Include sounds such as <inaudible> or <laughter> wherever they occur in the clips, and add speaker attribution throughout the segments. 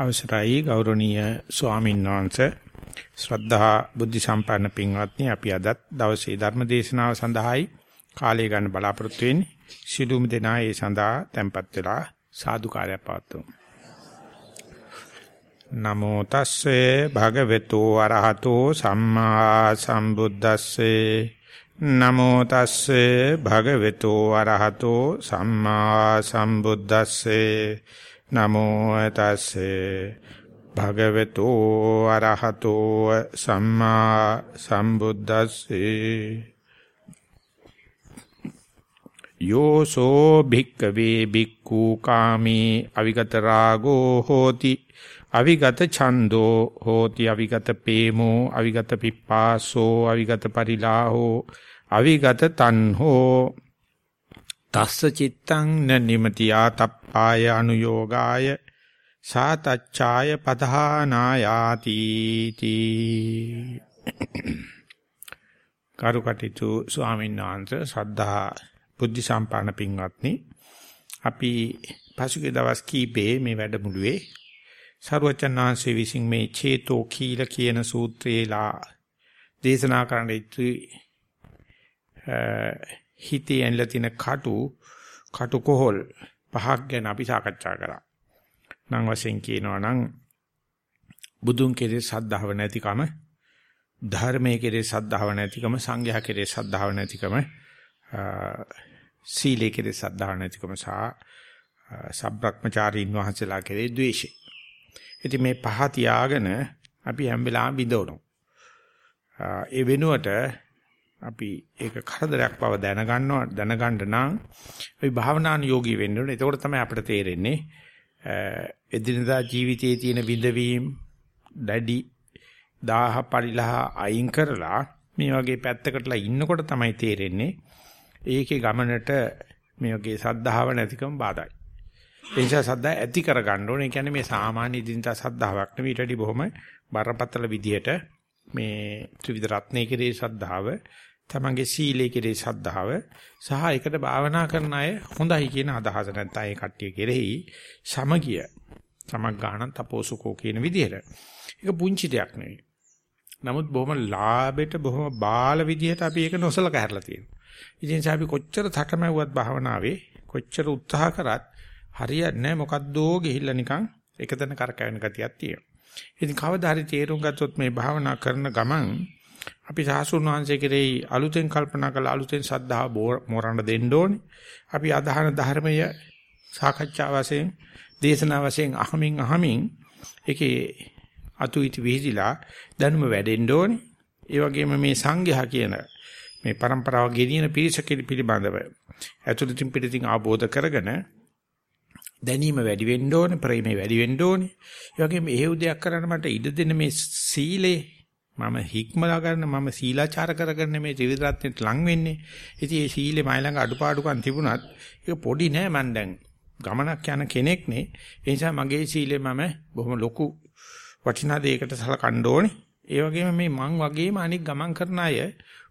Speaker 1: අවසරයි ගෞරවනීය ස්වාමීන් වහන්සේ. ශ්‍රද්ධා බුද්ධ සම්පන්න පින්වත්නි අපි අදත් දවසේ ධර්ම දේශනාව සඳහායි කාලය ගන්න බලාපොරොත්තු වෙන්නේ. සිළුම් දෙනා ඒ සඳහා tempත් වෙලා සාදුකාරය පවත්වමු. නමෝ තස්සේ භගවතු අරහතෝ සම්මා සම්බුද්දස්සේ. නමෝ තස්සේ භගවතු අරහතෝ සම්මා සම්බුද්දස්සේ. නමෝ තස්සේ භගවතු අරහතෝ සම්මා සම්බුද්දස්සේ. යෝසෝ භික්කවේ භික්ඛු කාමී අවිගත රාගෝ හෝති. අවිගත ඡන්தோ හෝති. අවිගත පේමෝ අවිගත පිප්පාසෝ අවිගත පරිලාහෝ අවිගත තණ්හෝ තස්ස චිත්තං න නිමති ආතප්පාය අනුയോഗාය සාතච්ඡාය පධානායාති තී. කරුකටිතු ස්වාමීන් වහන්සේ සද්ධා බුද්ධ සම්පන්න පින්වත්නි අපි පසුගිය දවස් කීපේ මේ වැඩමුළුවේ සරුවචනාංශයේ විසින් මේ චේතෝ කීල කියන සූත්‍රයේලා දේශනා කරන්න ඉති හිතේ ඇනලා තියෙන කටු කටු කොහල් පහක් ගැන අපි සාකච්ඡා කරා. නම් වශයෙන් කියනවා නම් බුදුන් කෙරේ සද්ධාව නැතිකම ධර්මයේ කෙරේ සද්ධාව නැතිකම සංඝයා කෙරේ සද්ධාව නැතිකම සීලයේ කෙරේ සද්ධාව නැතිකම සහ සබ්‍රක්‍මචාරීන් වහන්සේලා කෙරේ ද්වේෂය. ඉතින් මේ පහ තියාගෙන අපි හැම වෙලාවෙම බිඳවනවා. ඒ වෙනුවට අපි ඒක කරදරයක් බව දැනගන්නවා දැනගන්න නම් අපි භාවනාන යෝගී වෙන්න ඕනේ. එතකොට තමයි අපිට තේරෙන්නේ එදිනදා ජීවිතයේ තියෙන විඳවීම් දැඩි දාහ පරිලහ අයින් කරලා මේ වගේ පැත්තකටලා ඉන්නකොට තමයි තේරෙන්නේ ඒකේ ගමනට මේ වගේ සද්ධාව නැතිකම බාධායි. ඒ නිසා සද්ධා ඇති කරගන්න ඕනේ. ඒ කියන්නේ මේ සාමාන්‍ය දිනදා සද්ධාාවක් නෙවෙයි ඊට වඩා බොහොම බරපතල විදියට මේ ත්‍රිවිධ රත්නයේ කෙරේ සද්ධාව තමන්ගේ සීලයේ කෙරේ ශ්‍රද්ධාව සහ ඒකට භාවනා කරන අය හොඳයි කියන අදහස නැත්නම් ඒ කට්ටිය කෙරෙහි සමගිය සමග්ගාණන් තපෝසුකෝ කියන විදිහට ඒක පුංචි දෙයක් නෙවෙයි. නමුත් බොහොම ලාභෙට බොහොම බාල විදිහට අපි ඒක නොසලකා හැරලා තියෙනවා. ඉතින් අපි කොච්චර තටමැව්වත් භාවනාවේ කොච්චර උත්සාහ කරත් හරියන්නේ නැහැ මොකද්දෝ ගිහිල්ලා නිකන් එකතැන කරකැවෙන ගතියක් තියෙනවා. ඉතින් කවදා හරි තේරුම් ගත්තොත් මේ භාවනා කරන ගමන් අපි සාසුන් වහන්සේ කෙරෙහි අලුතෙන් කල්පනා කරලා අලුතෙන් සද්ධා මෝරණ දෙන්න ඕනේ. අපි අදහන ධර්මය සාකච්ඡා වශයෙන්, දේශනා වශයෙන් අහමින් අහමින් ඒකේ අතුයිති විහිදිලා දැනුම වැඩෙන්න ඕනේ. ඒ වගේම මේ සංඝයා කියන මේ પરම්පරාව ගෙනියන පිරිස පිළිබඳව ඇතුළතින් පිටින් ආબોධ කරගෙන දැනීම වැඩි වෙන්න ඕනේ ප්‍රේමය වැඩි වෙන්න ඕනේ ඒ වගේම ඒ උදයක් කරන්න මට ඉඩ දෙන මේ සීලේ මම හික්මලා ගන්න මම සීලාචාර කරගෙන මේ ත්‍රිවිධ රත්නෙට ලං වෙන්නේ. ඉතින් මේ සීලේ මයි ළඟ අඩුපාඩුකම් තිබුණත් ඒක පොඩි නෑ මන් දැන් ගමනක් යන කෙනෙක් නේ. ඒ නිසා මගේ සීලේ මම බොහොම ලොකු වටිනා දෙයකට සලකන්න ඕනේ. ඒ වගේම මේ මං වගේම අනික් ගමන් කරන අය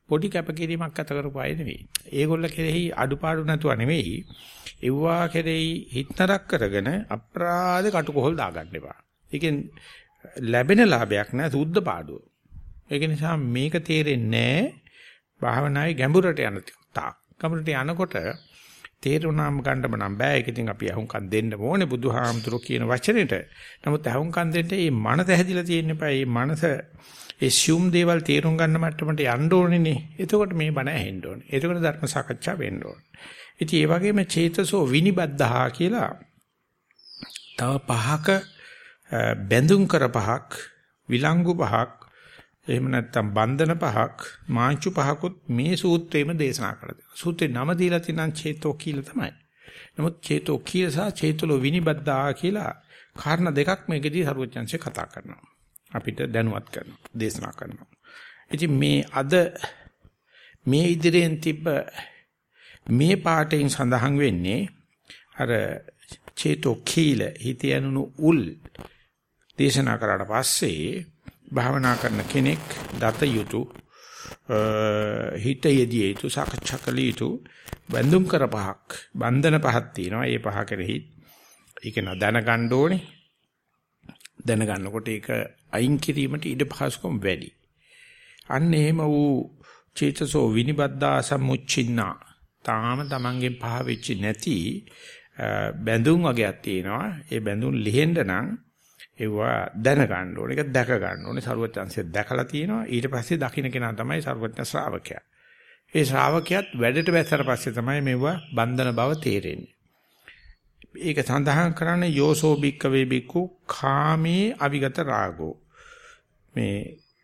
Speaker 1: පොඩි කැපකිරීමක් අත කරපු අය නෙවෙයි. ඒගොල්ල කෙරෙහි අඩුපාඩු නැතුව නෙවෙයි. එව්වා කෙරෙහි හිතනක් කරගෙන අප්‍රාද කටුකොහල් දාගන්න එපා. ඒකෙන් ලැබෙන ලාභයක් නෑ සුද්ධ පාඩුව. ඒක නිසා මේක තේරෙන්නේ භාවනාවේ ගැඹුරට යන තාක්. ගැඹුරට යනකොට තේරුණාම ගන්නම නම් බෑ. ඒක ඉතින් අපි අහුම්කම් දෙන්න ඕනේ බුදුහාමුදුරුවෝ කියන වචනෙට. නමුත් අහුම්කම් දෙන්න මේ මනස හැදිලා තියෙන්න එපා. මේ මනස assume දේවල් තේරුම් ගන්න මට්ටමට යන්න ඕනේනේ. එතකොට මේ බණ ඇහෙන්න ඕනේ. එතකොට ධර්ම සාකච්ඡා වෙන්න ඕනේ. ඉතින් ඒ වගේම චේතසෝ විනිබද්ධහා කියලා තව පහක බැඳුම් කර පහක් විලංගු පහක් එහෙම නැත්නම් බන්ධන පහක් මාංචු පහකුත් මේ සූත්‍රයේම දේශනා කරලා තියෙනවා. සූත්‍රේ නම දීලා තියෙනවා චේතෝ කියලා තමයි. නමුත් චේතෝ කියලා සහ චේතලෝ විනිබද්ධා කියලා කාරණා දෙකක් මේකෙදී සරුවචන්සේ කතා කරනවා. අපිට දැනුවත් කරනවා. දේශනා කරනවා. ඉතින් මේ අද මේ ඉදිරියෙන් තිබ්බ මේ පාඩයෙන් සඳහන් වෙන්නේ අර චේතෝ කීල හිත යනුණු උල් දේශනා කරාට පස්සේ භාවනා කරන කෙනෙක් දත යුතු හිත යෙදිය යුතු සාකච්ඡා කළ යුතු බඳුම් කර පහක් බන්ධන පහක් තියෙනවා. ඒ පහ කෙරෙහි ඒක න දැනගන්න ඕනේ. දැනගන්නකොට ඒක අයින් කිරීමට ඉඩ පහසුකම් වැඩි. අන්න එහෙම වූ චේතසෝ විනිබද්දා සම්මුච්චින්නා තාම තමන්ගෙන් පහ වෙච්ච නැති බැඳුම් වගේක් තියෙනවා. ඒ බැඳුම් ලිහෙන්න නම් ඒවා දැන ගන්න ඕනේ. ඒක දැක ගන්න ඕනේ. ਸਰුවත්‍යංශය දැකලා තියෙනවා. ඊට පස්සේ දකින්න කෙනා තමයි ਸਰුවත්‍ය ශ්‍රාවකයා. ඒ ශ්‍රාවකයාත් වැඩට බැස්සට පස්සේ තමයි මේවා බන්ධන බව තේරෙන්නේ. ඒක සඳහන් කරන්නේ යෝසෝ බික්ක වේබික්කු කාමේ අවිගත රාගෝ. මේ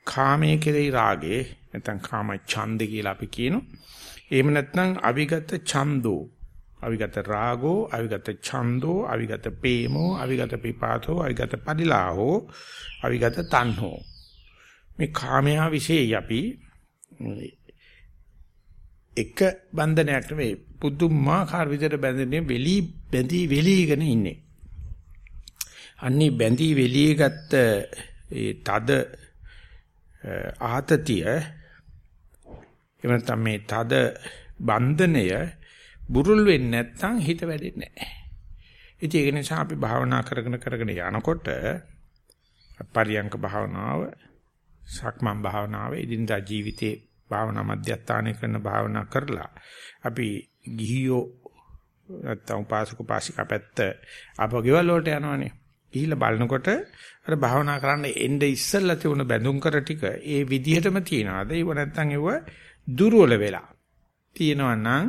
Speaker 1: කාමයේ කෙරෙහි රාගේ නැත්නම් කාම ඡන්ද කියලා අපි කියනවා. එහෙම නැත්නම් අවිගත ඡන්தோ අවිගත රාගෝ අවිගත ඡන්தோ අවිගත ප්‍රේමෝ අවිගත පිපාතෝ අවිගත පරිලාහෝ අවිගත තණ්හෝ මේ කාමයා વિશેයි අපි. එක බන්ධනයක් නෙවෙයි පුදුමාකාර විදිහට බැඳෙන්නේ වෙලි බැඳි වෙලිගෙන ඉන්නේ. අන්නේ බැඳි වෙලිය ගත්ත ඒ තද ආතතිය එහෙම නැත්නම් මේ තද බන්ධනය බුරුල් වෙන්නේ නැත්නම් හිත වැඩෙන්නේ නැහැ. ඉතින් ඒක නිසා අපි භාවනා කරගෙන කරගෙන යනකොට පරියංක භාවනාව, සක්මන් භාවනාව, ඉදින්දා ජීවිතේ භාවනා මධ්‍යස්ථානය කරන භාවනා කරලා අපි ගිහියෝ නැත්නම් උපාසක උපාසිකා පැත්ත අපගෙවල් වලට යනවනේ. ගිහිල්ලා බලනකොට අර භාවනා කරන්න එnde ඉස්සෙල්ලා තිබුණ බැඳුම් කර ටික ඒ විදිහටම තියනවාද? ඒව නැත්නම් ඒව දුර්වල වෙලා. තියෙනවා නම්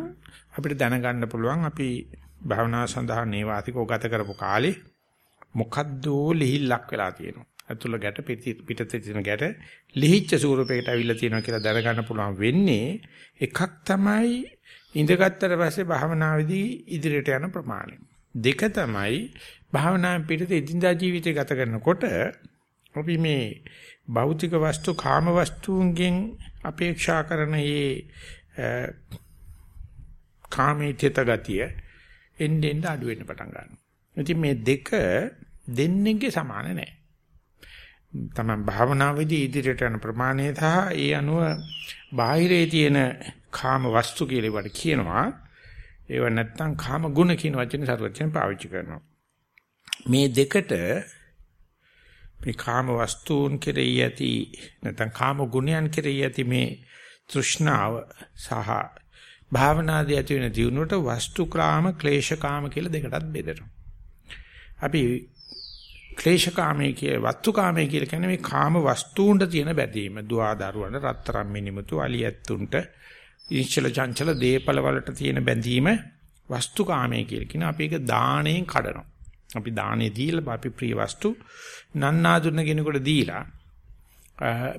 Speaker 1: අපිට දැනගන්න පුළුවන් අපි භාවනාව සඳහා නේවාසිකව ගත කරපු කාලේ මොකද්ද ලිහිල්ලක් වෙලා තියෙනවා. අතුල ගැට පිටතේ තියෙන ගැට ලිහිච්ච ස්වරූපයකට අවිල්ලා තියෙනවා කියලා දැනගන්න පුළුවන් වෙන්නේ එකක් තමයි ඉඳගත්තට පස්සේ භාවනාවේදී ඉදිරියට යන ප්‍රමාණය. දෙක තමයි භාවනාවෙන් පිටත ඉදින්දා ජීවිතය ගත කරනකොට අපි මේ භෞතික වස්තු කාම වස්තුන්ගෙන් අපේක්ෂා කරන මේ කාමයේ තෙත ගතිය එන්නේ එන්නේ අඩු වෙන්න පටන් ගන්නවා. ඉතින් මේ දෙක දෙන්නේගේ සමාන නැහැ. තමයි භාවනාවේදී ඉදිරියට යන ප්‍රමාණය සහ ඒ අනුව බාහිරේ තියෙන කාම වස්තු කියලා වට කියනවා. ඒව නැත්තම් කාම ගුණ කියන වචනේ සරුවචෙන් පාවිච්චි කරනවා. මේ දෙකට මේ කාම වස්තුන් කෙරෙහි ඇති නැත්නම් කාම ගුණයන් කෙරෙහි ඇති මේ තෘෂ්ණාව සහ භාවනාදී ඇති වෙන දියුණුවට වස්තුකාම ක්ලේශකාම කියලා දෙකටත් බෙදෙනවා. අපි ක්ලේශකාමයේ කිය වස්තුකාමයේ කියලා කියන්නේ මේ කාම වස්තුන්ට තියෙන බැඳීම. දුආ දරුවන්ට රත්තරන් මිනිමුතු අලියැත්තුන්ට ඉංචල චංචල දීපල වලට තියෙන බැඳීම වස්තුකාමයේ කියලා කියන අපි ඒක දාණයෙන් කඩනවා. අපි දානේ දීලා අපි ප්‍රිය වස්තු නන්නාඳුන කෙනෙකුට දීලා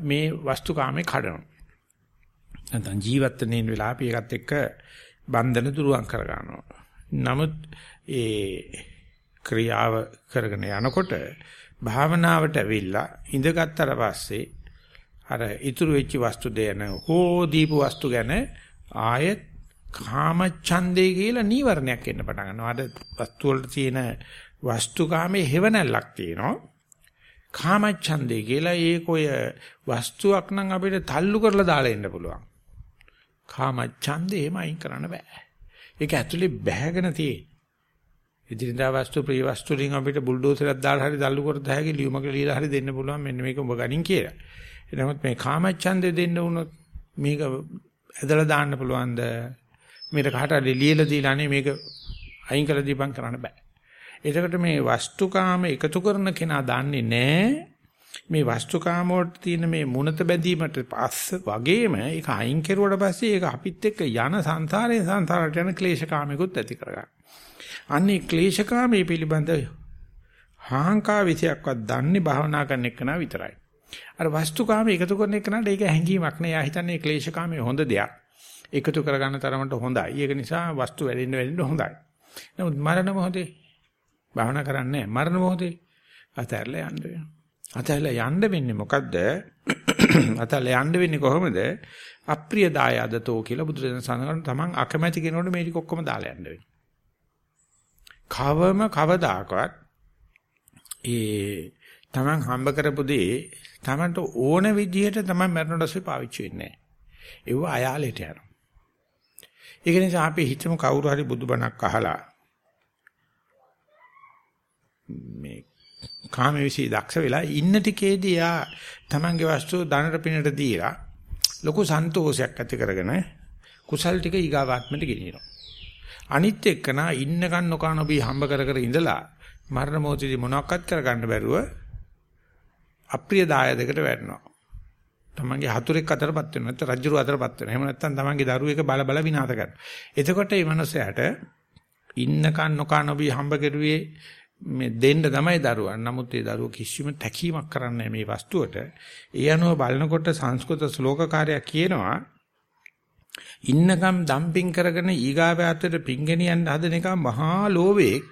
Speaker 1: මේ වස්තුකාමේ කඩනවා. නැත්නම් ජීවත් වෙන වෙලාව අපි ඒකත් එක්ක බන්ධන දුරුවන් කර ගන්නවා. නමුත් ඒ ක්‍රියාව කරගෙන යනකොට භාවනාවට ඇවිල්ලා ඉඳගත්තර පස්සේ අර ඉතුරු වෙච්ච වස්තු දෙන හෝ දීපු වස්තු ගැන ආයෙත් කාමච්ඡන්දේ කියලා නීවරණයක් එන්න පටන් ගන්නවා. අර වස්තු වලට තියෙන වස්තුකාමේ හේවණල්ලක් තියෙනවා. කාමච්ඡන්දේ කියලා ඒක ඔය වස්තුවක් නම් අපිට තල්ලු කරලා දාලා ඉන්න පුළුවන්. කාමච්ඡන්දේ එහෙම අයින් කරන්න බෑ. ඒක ඇතුලේ බැහැගෙන තියෙන. ඉදිරියදා වස්තු ප්‍රිය වස්තු වලින් අපිට බුල්ඩෝසරයක් දාලා හරි දල්ලු කරත් හැකි ලියුමක ලියලා හරි දෙන්න පුළුවන් මෙන්න මේක ඔබ ගනින් කියලා. එනමුත් මේ කාමච්ඡන්දේ දෙන්න වුණොත් මේක ඇදලා දාන්න පුළුවන්ද? මේක කාට හරි ලියලා දීලා අනේ මේක අයින් කරලා දීපන් කරන්න බෑ. එතකොට මේ වස්තුකාම එකතු කරන කෙනා දන්නේ නැහැ මේ වස්තුකාම වලට තියෙන මේ මුණත බැඳීමට පස්ස වගේම ඒක අයින් කෙරුවට පස්සේ ඒක අපිත් එක්ක යන සංසාරේ සංසාරට යන ක්ලේශකාමිකුත් ඇති කරගන්න. අන්නේ ක්ලේශකාමී පිළිබඳ හාංකා විෂයක්වත් දන්නේ භාවනා කරන එකනා විතරයි. අර වස්තුකාම එකතු කරන එකනට ඒක හැංගීමක් නෑ. යා හිතන්නේ ක්ලේශකාමී හොඳ දෙයක්. එකතු කරගන්න තරමට හොඳයි. ඒක නිසා වස්තු වැඩෙන්න වැඩෙන්න හොඳයි. නමුත් මරණ මොහොතේ භාවනා කරන්නේ මරණ මොහොතේ අතහැරලා යන්න වෙනවා. අතහැරලා යන්න වෙන්නේ මොකද්ද? <coughs> අතහැරලා යන්න වෙන්නේ කොහොමද? අප්‍රිය දායාදතෝ කියලා බුදුරජාණන් සඳහන් තමන් අකමැති කෙනෙකුට මේ ටික ඔක්කොම දාලා යන්න වෙනවා. කවම කවදාකවත් ඒ තමන් හම්බ කරපු දේ තමන්ට ඕන විදිහට තමන් මරණ රසෙ පාවිච්චි වෙන්නේ නැහැ. ඒව අයාලයට යනවා. ඒක නිසා අපි හිතමු කවුරු හරි බුදුබණක් අහලා මේ කාමවිසී දක්ෂ වෙලා ඉන්න ටිකේදී යා තමන්ගේ වස්තුව ධනට පිනට දීලා ලොකු සන්තෝෂයක් ඇති කරගෙන කුසල් ටික ඊගාවාත්මට ගෙනියනවා. අනිත් එක්කන ඉන්නකන් නොකන ඔබී හම්බ කර කර ඉඳලා මරණ මොහොතදී මොනවක්වත් කරගන්න බැරුව අප්‍රිය දායදයකට වැටෙනවා. තමන්ගේ හතුරෙක් අතරපත් වෙනවා නැත්නම් රජුරු අතරපත් වෙනවා. එහෙම නැත්නම් තමන්ගේ දරුවෙක් බල බල විනාශ කරනවා. එතකොට මේ මනුස්සයාට ඉන්නකන් නොකන ඔබී හම්බ කරුවේ මේ දෙන්න තමයි දරුවන්. නමුත් ඒ දරුවෝ කිසිම තැකීමක් කරන්නේ මේ වස්තුවට. ඒ අනුව බලනකොට සංස්කෘත ශ්ලෝකකාරයා කියනවා ඉන්නකම් ඩම්පින් කරගෙන ඊගාව අතට පිංගෙනියන් හදන එක මහා ලෝභයක්.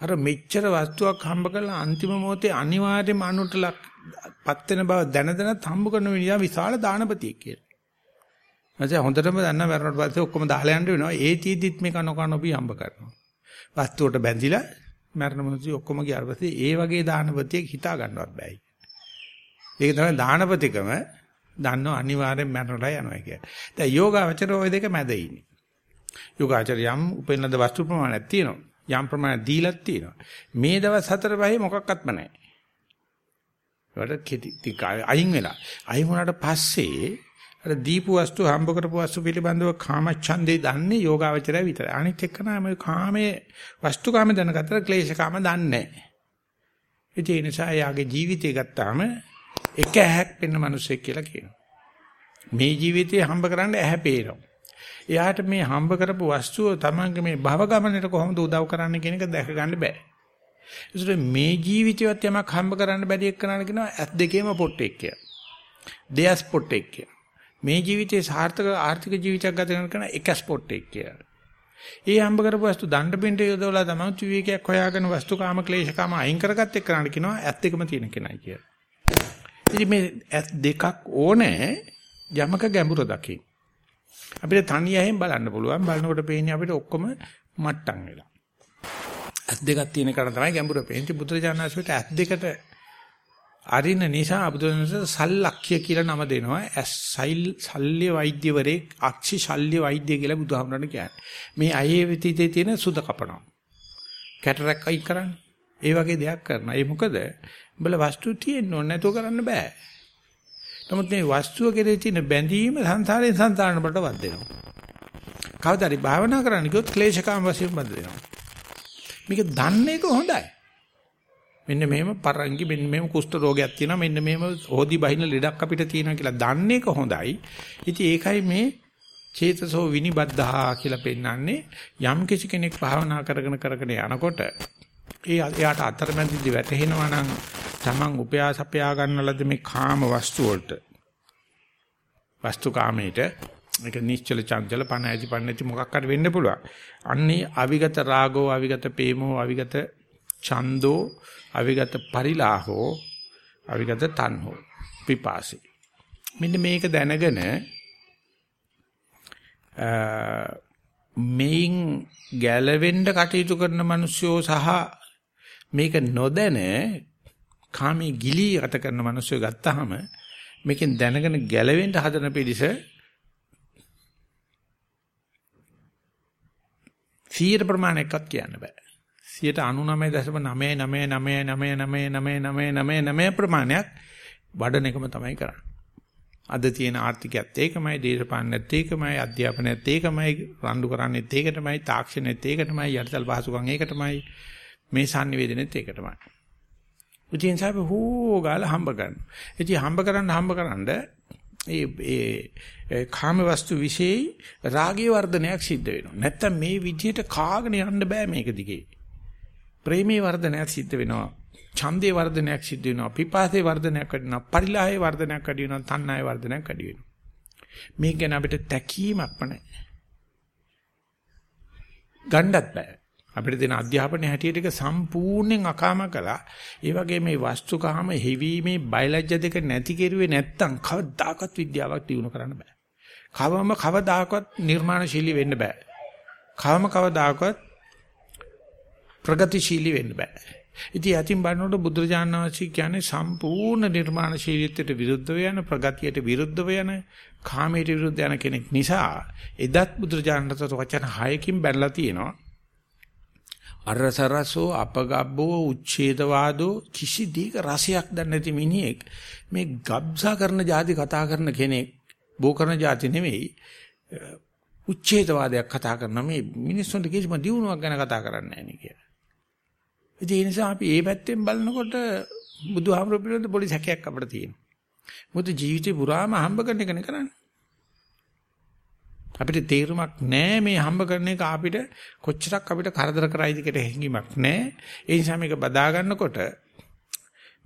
Speaker 1: අර මෙච්චර වස්තුවක් හම්බ කරලා අන්තිම මොහොතේ අනිවාර්යයෙන්ම අනුට පත් වෙන බව දැන දැනත් හම්බ කරන මිනිහා විශාල දානපතියෙක් කියලා. නැත්නම් හොඳටම දන්න මරණට පස්සේ ඔක්කොම දාලා යන්න වෙනවා. ඒ තීදිත් මේක නොකන ඔබ හම්බ කරනවා. වස්තුවට බැඳිලා මරණ මොහොතේ ඔක්කොම ගියාට පස්සේ ඒ වගේ දානපතියෙක් හිතා ගන්නවත් බෑයි. ඒක තමයි දානපතිකම දන්නව අනිවාර්යෙන් මරණට යනවා කියන්නේ. දැන් යෝගාවචර ওই දෙක මැද ඉන්නේ. යෝගාචර යම් උපෙන්නද වස්තු ප්‍රමාණයක් තියෙනවා. යම් ප්‍රමාණයක් දීලක් තියෙනවා. මේ දවස් හතර පහේ මොකක්වත්ම නැහැ. ඒකට ටික අයින් වෙලා. අයින් වුණාට පස්සේ අර දීපු වස්තු හම්බ කරපු වස්තු පිළිබඳව කාමච්ඡන්දේ දන්නේ යෝගාවචරය විතරයි. අනිත් එක්කන මේ කාමයේ වස්තු කාම දැනගත්තට ක්ලේශ කාම දන්නේ නැහැ. ඒ නිසා යාගේ ජීවිතය ගත්තාම එක ඇහැක් පෙන්න මිනිස්සෙක් කියලා කියනවා. මේ ජීවිතේ හම්බ කරන්න ඇහැ පේනවා. එයාට මේ හම්බ කරපු වස්තුව තමන්ගේ මේ භව ගමනට කොහොමද උදව් කරන්න කියන එක දැක ගන්න බෑ. ඒසොට මේ ජීවිතයවත් යමක් හම්බ කරන්න බැරි එක්කනට කියනවා ඇස් දෙකේම පොට්ටෙක් කියලා. දෙයස් පොට්ටෙක් කියලා. මේ ජීවිතේ සාර්ථක ආර්ථික ජීවිතයක් ගත කරන කෙනා එකස් පොට්ටෙක් කියලා. ඒ හම්බ කරපු වස්තු දණ්ඩ පින්ට යොදවලා තමයි විවේකයක් හොයාගෙන වස්තු කාම ක්ලේශ කාම අයින් කරගත්ත එක්කනට කියනවා ඇස් දෙකම තියෙන කෙනයි කියලා. ඉතින් මේ ඇස් දෙකක් ඕනේ යමක ගැඹුර දකින්න. අපිට තනියෙන් බලන්න පුළුවන්. බලනකොට පේන්නේ අපිට ඔක්කොම මට්ටම් වෙලා. ඇස් දෙකක් තියෙන කෙනා තමයි ගැඹුර පේන්නේ. බුදුරජාණන්සේට ඇස් දෙකට අරින්න නිසා බුදුරජාණන්සේ සල්ලක්ඛ්‍ය කියලා නම දෙනවා. ඇස් සෛල් ශල්්‍ය වෛද්‍යවරේ අක්ෂි ශල්්‍ය වෛද්‍ය කියලා බුදුහාමුදුරනේ කියන්නේ. මේ අයේ විතිතේ තියෙන සුද කපනවා. කැටරක් අයි කරන්නේ. ඒ වගේ දෙයක් කරනවා. ඒ මොකද? උඹලා වස්තු තියෙන්න ඕනේ නැතුව කරන්න බෑ. නමුත් මේ වස්තුව කෙරේ තියෙන බැඳීම සංසාරයෙන් සංසාරණ වලට වත් දෙනවා. කවදාරි භාවනා කරන්න කිව්වොත් ක්ලේශකාම වශයෙන් බඳ දෙනවා. මේක දන්නේ එක හොඳයි. මෙන්න මෙහෙම පරංගි මෙන්න මෙහෙම කුෂ්ඨ රෝගයක් තියෙනවා මෙන්න මෙහෙම හොදි බහින ලෙඩක් අපිට තියෙනවා කියලා දන්නේ එක හොඳයි. ඉතින් ඒකයි මේ චේතසෝ විනිබද්ධහා කියලා පෙන්වන්නේ යම් කිසි කෙනෙක් භාවනා කරගෙන කරගෙන යනකොට ඒ එයාට අතරමැදි වැටෙනවා නම් Taman උපයාස අපයා ගන්නලද මේ කාම වස්තු වලට වස්තු කාමයට ඒක නිශ්චල චංචල පණ ඇති පණ නැති මොකක් හරි වෙන්න පුළුවන්. අන්නේ අවිගත රාගෝ අවිගත ප්‍රේමෝ අවිගත ඡන්தோ අවිගත පරිලාහෝ අවිගත තණ්හෝ පිපාසි. මෙන්න මේක දැනගෙන මේන් ගැලවෙන්න කටයුතු කරන මිනිස්සුયો සහ මේක නොදැන කාමී ගිලී ගත කරන මිනිස්සු ගත්තාම මේකෙන් දැනගෙන ගැලවෙන්න හදන පිළිස 100 ප්‍රමාණයක්වත් කියන්න බෑ. 99.999999999 ප්‍රමාණයක් වඩන එකම තමයි කරන්නේ. අද තියෙන ආර්ථිකයත් ඒකමයි, දේශපාලනයත් ඒකමයි, අධ්‍යාපනයත් ඒකමයි, රණ්ඩු කරන්නේත් ඒක තමයි, තාක්ෂණයත් ඒක තමයි, යටිතල් පහසුකම් ඒක තමයි, මේ sannivedanaත් ඒක තමයි. ඉතින් සාප හෝ ගාලා හම්බ ගන්න. ඉතින් හම්බ කරන්න හම්බ කරන්න ඒ ඒ කාම වස්තු વિશેයි රාගයේ වර්ධනයක් සිද්ධ වෙනවා. නැත්තම් මේ විදිහට කාගෙන යන්න බෑ මේක දිගේ. ප්‍රේමයේ වර්ධනයක් සිද්ධ වෙනවා. ඡන්දේ වර්ධනයක් සිද්ධ වෙනවා. පිපාසයේ වර්ධනයක් වැඩි වෙනවා. පරිලාහයේ වර්ධනයක් වැඩි වෙනවා. තණ්හාවේ වර්ධනයක් වැඩි වෙනවා. මේක ගැන අපිට තැකීමක්ම නැහැ. ගණ්ඩත් බෑ. අපිට දෙන අධ්‍යාපනයේ හැටියට ඒක සම්පූර්ණයෙන් අකාම කළා. ඒ වගේ මේ වස්තුකාම හිවීමේ බයලජ්‍ය දෙක නැති කෙරුවේ නැත්තම් කවදාකවත් විද්‍යාවක් දිනු කරන්න බෑ. කවම කවදාකවත් නිර්මාණශීලී වෙන්න බෑ. කවම කවදාකවත් ප්‍රගතිශීලී වෙන්න බෑ. ඉතින් යතිම් බලනකොට බුදුරජාණන් වහන්සේ කියන්නේ සම්පූර්ණ නිර්මාණශීලීත්වයට විරුද්ධව යන ප්‍රගතියට විරුද්ධව යන කාමයට විරුද්ධ යන කෙනෙක් නිසා එදත් බුදුරජාණන් වහන්සේ වචන 6කින් බැලලා තියෙනවා. අරසරසෝ අපගබ්බෝ උච්ඡේදවාදෝ කිසි දීක රසයක් දන්නේ නැති මිනිහෙක් මේ ගබ්සා කරන જાති කතා කරන කෙනෙක් බෝ කරන જાති නෙමෙයි උච්ඡේදවාදයක් කතා කරන මේ මිනිස්සුන්ට කිසිම දියුණුවක් ගැන කතා කරන්නේ නැහැ නේ කියලා. ඒ නිසා අපි මේ පැත්තෙන් බලනකොට බුදුහාමුදුරුවෝ පිළිබඳ පොඩි සැකයක් අපිට තියෙනවා. මොකද ජීවිතේ පුරාම හම්බ කරන එකනේ කරන්නේ. අපිට තේරුමක් නැහැ මේ හම්බ කරන එක අපිට කොච්චරක් අපිට කරදර කරයිද කියලා හැඟීමක් නැහැ. ඒ නිසා මේක බදා ගන්නකොට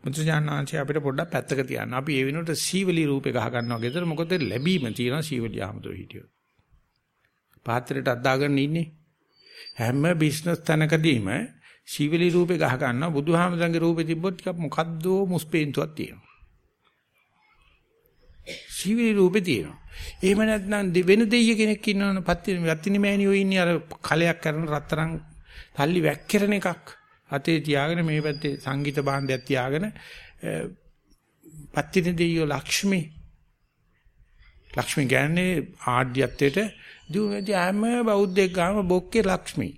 Speaker 1: මුතුජානනාංශය අපිට පොඩ්ඩක් පැත්තක තියන්න. අපි ඒ වෙනුවට සීවලි රූපේ ගහ ගන්නවා ගෙදර මොකද ලැබීම තියෙනවා සීවලි ආමතුරු හිටියෝ. පාත්‍රයට අද්දාගෙන ඉන්නේ. හැම බිස්නස් තැනකදීම සීවලි රූපේ ගහ ගන්නවා බුදුහාමරංගේ රූපේ තිබ්බොත් ටිකක් මොකද්දෝ මුස්පේන්තුවක් තියෙනවා. සීවලි රූපේ තියෙනවා. එහෙම නැත්නම් වෙන දෙයිය කෙනෙක් ඉන්නවනේ පත්තිනි රත්තිනි මෑණියෝ ඉන්නේ අර කලයක් කරන රත්තරන් තල්ලි වැක්කිරන එකක්. අතේ තියාගෙන මේ පැත්තේ සංගීත භාණ්ඩයක් තියාගෙන පත්තිනි දෙයියෝ ලක්ෂ්මී ලක්ෂ්මී කියන්නේ ආඩ්‍යත්වයට දුවේදී හැම බෞද්ධයෙක් ගාම බොක්කේ ලක්ෂ්මී.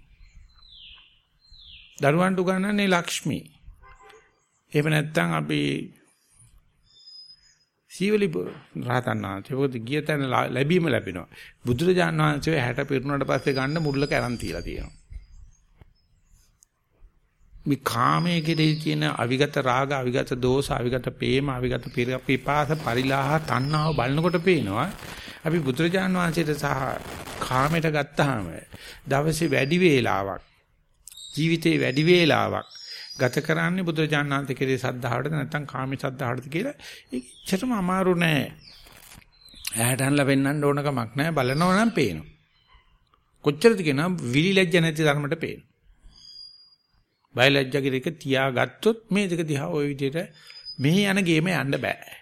Speaker 1: දරුවන්ට උගන්වන්නේ ලක්ෂ්මී. එහෙම නැත්නම් අපි සීවලි රහතන් වහන්සේ මොකද ගිය තැන ලැබීම ලැබෙනවා. බුදුරජාණන් වහන්සේ 60 පිරුණාට පස්සේ ගන්න මුල්ලක අරන් තියලා තියෙනවා. මේ කාමයේ කෙරෙහි තියෙන අවිගත රාග, අවිගත දෝෂ, අවිගත ප්‍රේම, අවිගත පිපාස, පරිලාහ, තණ්හාව බලනකොට පේනවා අපි බුදුරජාණන් වහන්සේට සහ කාමයට ගත්තාම දවසේ වැඩි වේලාවක් ජීවිතේ වැඩි වේලාවක් ගත කරන්නේ බුදුරජාණන් වහන්සේ කෙරේ සද්ධාවටද නැත්නම් කාමී සද්ධාවටද කියලා ඒක ඇත්තටම අමාරු නෑ. ඇහැට අහලා පෙන්වන්න ඕන කමක් නෑ බලනවා නම් පේනවා. කොච්චරද කියනවා විලි ලැජ්ජ නැති ධර්මයට පේනවා. බය ලැජ්ජ කිරේක තියාගත්තොත් මේ දෙක දිහා ওই විදිහට මෙහි යන ගේම යන්න බෑ.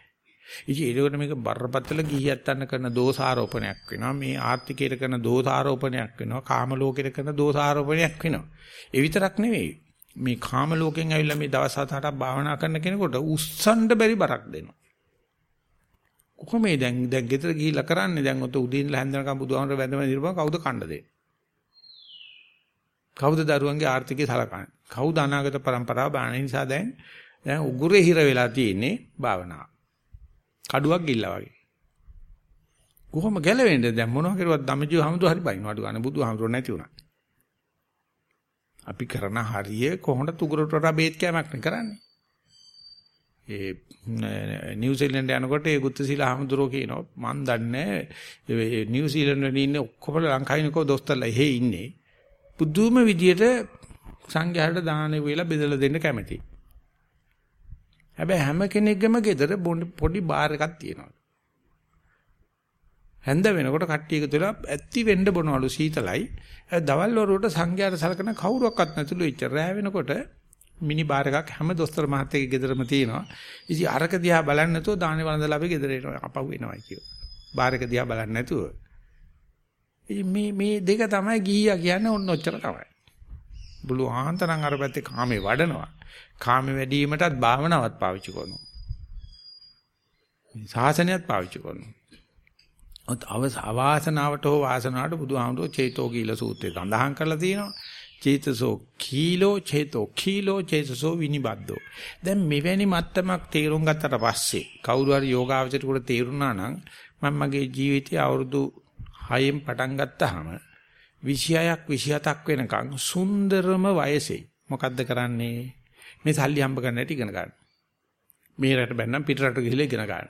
Speaker 1: ඉතින් ඒකට මේක බරපතල ගිහියත් අන්න කරන දෝෂාරෝපණයක් වෙනවා. මේ ආර්ථිකයට කරන දෝෂාරෝපණයක් වෙනවා. කාම ලෝකයට කරන දෝෂාරෝපණයක් වෙනවා. ඒ විතරක් නෙවෙයි. මේ කාම ලෝකෙන් ඇවිල්ලා මේ දවස් 7-8ක් භාවනා කරන කෙනෙකුට උස්සන්න බැරි බරක් දෙනවා. කොහොම මේ දැන් දැන් ගෙදර ගිහිල්ලා කරන්නේ දැන් ඔත උදේ ඉඳලා හැන්දනකම් බුදුහාමර වැඳම නිර්පම කවුද කණ්ඩ දෙන්නේ? කවුද දරුවන්ගේ ආර්ථිකය සලකන්නේ? කවුද අනාගත પરම්පරාව බාන නිසා දැන් දැන් උගුරේ හිර වෙලා තියෙන්නේ භාවනාව. කඩුවක් ගිල්ලා වගේ. කොහොම ගැලවෙන්නේ දැන් මොනවා කරුවත් ධම්මජීව හැමදු හරි බයින්නවා අඩු ගන්න බුදුහාමර නැති වුණා. අපි කරන හරිය කොහොමද තුගරට වඩා බේත් කෑමක් නේ කරන්නේ. ඒ නිව්සීලන්ත යනකොට ඒ ගුත්තිසිල අහමදුරෝ කියනවා මන් දන්නේ ඒ නිව්සීලන්ත වල ඉන්නේ ඔක්කොම ලංකාවිනකෝ දොස්තරලා එහෙ ඉන්නේ. පුදුම විදියට සංඝයාට දාන වේලා බෙදලා දෙන්න කැමති. හැබැයි හැම කෙනෙක්ගේම ගෙදර පොඩි බාර් එකක් තියෙනවා. හැන්ද වෙනකොට කට්ටිය එකතු වෙලා ඇත්ති වෙන්න බොනවලු සීතලයි. දවල් වරුවට සංඝයාට සලකන කවුරක්වත් නැතුළු ඉච්ච රෑ වෙනකොට මිනි බාර් එකක් හැම දොස්තර මහත්තයෙක් ගෙදරම තියෙනවා. ඉතින් අරක දිහා බලන්නේ නැතුව දානේ වළඳලා අපි ගෙදර එනවා අපහු වෙනවා කියෝ. බාර් එක දිහා බලන්නේ නැතුව. මේ මේ දෙක තමයි ගිහියා කියන්නේ ඔන්න ඔච්චර තමයි. බුළු ආන්තරන් අර පැත්තේ කාමේ වඩනවා. කාමේ වැඩි වීමටත් භාවනාවත් පාවිච්චි කරනවා. සාසනයත් පාවිච්චි කරනවා. අවාසනාවට හෝ වාසනාවට බුදුහාමුදුරුවෝ චේතෝ කීල සූත්‍රය සඳහන් කරලා තියෙනවා. චේතසෝ කීලෝ චේතෝ කීලෝ චේතසෝ විනිබද්දෝ. දැන් මෙවැනි මත්තමක් තේරුම් ගත්තට පස්සේ කවුරු හරි යෝගාවචරයට තේරුණා නම් මම මගේ ජීවිතයේ අවුරුදු 6න් පටන් ගත්තාම 26ක් 27ක් වෙනකන් සුන්දරම වයසේ මොකද්ද කරන්නේ? මේ සල්ලි හම්බ කරන්න හැටි ඉගෙන ගන්න. මේ රට බැන්නම් පිට රට ගිහිල්ලා ඉගෙන ගන්න.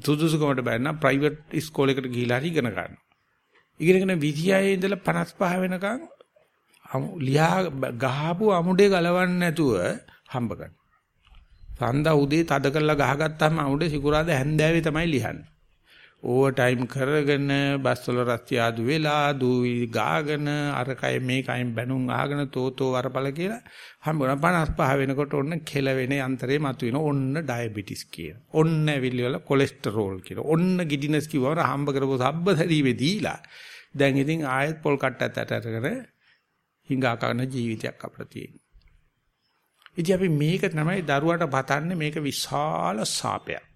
Speaker 1: සුදුසුකමට බැන්න ප්‍රයිවට් ඉස්කෝලේකට ගිහිලා හරි ඉගෙන ගන්න. ඉගෙනගෙන 26 ඉඳලා 55 වෙනකන් ලියා ගහපු අමුඩේ ගලවන්න නැතුව හම්බ ගන්න. සඳා උදේ තද කරලා ගහගත්තාම අමුඩේ සිකුරාද හැන්දෑවේ තමයි ලියන්නේ. ඕවර් ටයිම් කරගෙන බස් වල රස්තියාදු වෙලා දූවි ගාගෙන අර කය මේ කයින් බැනුම් අහගෙන තෝතෝ වරපල කියලා හම්බුණා 55 වෙනකොට ඔන්න කෙලවෙන යන්ත්‍රේ මතුවෙන ඔන්න ඩයබටිස් කියන. ඔන්න ඇවිල්ලි වල කොලෙස්ටරෝල් කියන. ඔන්න ගිඩිනස් කිව්වම හම්බ කරපු සබ්බ සරීවේ දීලා. දැන් ඉතින් ආයෙත් පොල් කට්ටත් ඇටගෙන හිඟා කරන ජීවිතයක් අපිට තියෙනවා. ඉතින් අපි මේක තමයි දරුවට පතන්නේ මේක විශාල සාපයක්.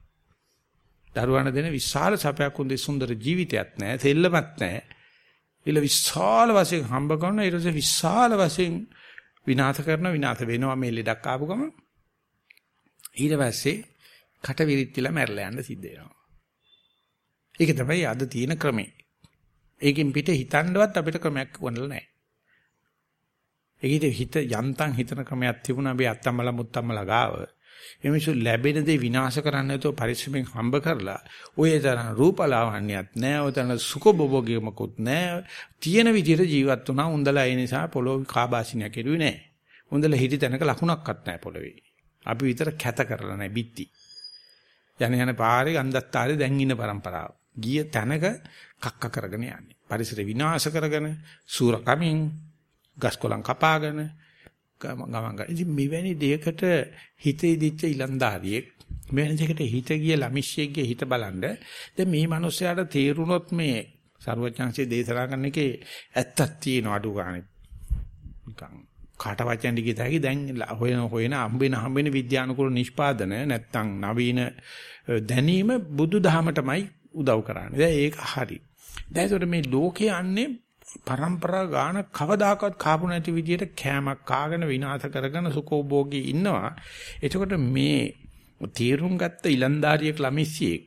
Speaker 1: දරුවන දෙන විශාල සපයක් උන්දේ සුන්දර ජීවිතයක් නැහැ, සෙල්ලමක් නැහැ. ඊළ විශාල වශයෙන් හම්බ කරන ඊට පස්සේ විශාල වශයෙන් විනාශ කරන විනාශ වෙනවා මේ ලෙඩක් ආපු ගමන්. ඊට පස්සේ කට විරිච්චිලා මැරලා යන්න සිද්ධ වෙනවා. ඒක තමයි අද තියෙන ක්‍රමය. ඒකෙන් පිට හිතන්නවත් අපිට ක්‍රමයක් වුණලා නැහැ. ඒකිට හිත යන්තම් හිතන ක්‍රමයක් තිබුණා අපි අත්තම්මලා මුත්තම්මලා ගාව. එමිසු ලැබෙන දේ විනාශ කරන්න නැතුව පරිස්සමෙන් හම්බ කරලා ඔය තරම් රූපලාවන්‍යයක් නැහැ ඔය තරම් සුඛභෝගියමකුත් නැහැ තියෙන විදිහට ජීවත් වුණා උන්දලා ඒ නිසා පොළොව කාබාසිනියක් කෙරුවේ නැහැ උන්දලා හිටි තැනක ලකුණක්වත් නැහැ පොළොවේ. අපි විතර කැත කරලා නැහැ බිත්ති. යන යන පාරේ ගන්ධත්තාරේ දැන් ඉන්න પરම්පරාව. ගිය තැනක කක්ක කරගෙන යන්නේ. පරිසර විනාශ කරගෙන සූරකමින් ගස්කොලන් කපාගෙන ගමන් ගන්න. ඉතින් මෙවැනි දෙයකට හිතේ දිච්ච ඉලන්දාරියෙක් මෙවැනි දෙයකට හිත ගිය ළමිෂ්‍යෙක්ගේ හිත බලන්න දැන් මේ මිනිස්යාට තේරුනොත් මේ ਸਰවඥාන්සේ දේශනා කරන එකේ ඇත්තක් තියෙන අඩු ගන්න. නිකන් කාට වචන දිගටයි දැන් හොයන හොයන හම්බෙන හම්බෙන විද්‍යානුකූල නිෂ්පාදන නැත්තම් නවීන දැනීම බුදුදහමටමයි උදව් කරන්නේ. දැන් ඒක හරි. දැන් ඒතකොට මේ ලෝකේ යන්නේ પરම්පරා ගාන කවදාකවත් කාපු නැති විදියට කෑමක් කාගෙන විනාශ කරගෙන සුකෝභෝගී ඉන්නවා. එතකොට මේ තීරුම් ගත්ත ඉලන්දාරියෙක් ළමිස්සියෙක්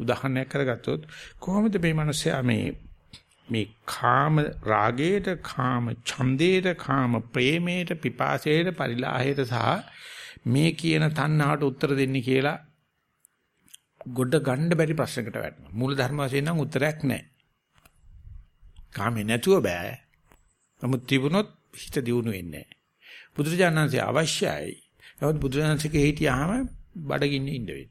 Speaker 1: උදාහරණයක් කරගත්තොත් කොහොමද මේ මිනිස්සයා මේ මේ කාම රාගයට කාම ඡන්දයට කාම ප්‍රේමයට පිපාසයට පරිලාහයට සහ මේ කියන තණ්හාවට උත්තර දෙන්නේ කියලා ගොඩ ගන්න බැරි ප්‍රශ්නකට වැටෙනවා. මූල ධර්ම වශයෙන් නම් උත්තරයක් නැහැ. කාමේ නැතුව බෑ. නමුත් තිබුණොත් හිත දියුණු වෙන්නේ නැහැ. බුදුරජාණන්සේ අවශ්‍යයි. නමුත් බුදුරජාණන්සේගේ හිටියාම බඩගින්න ඉන්න වෙන්නේ.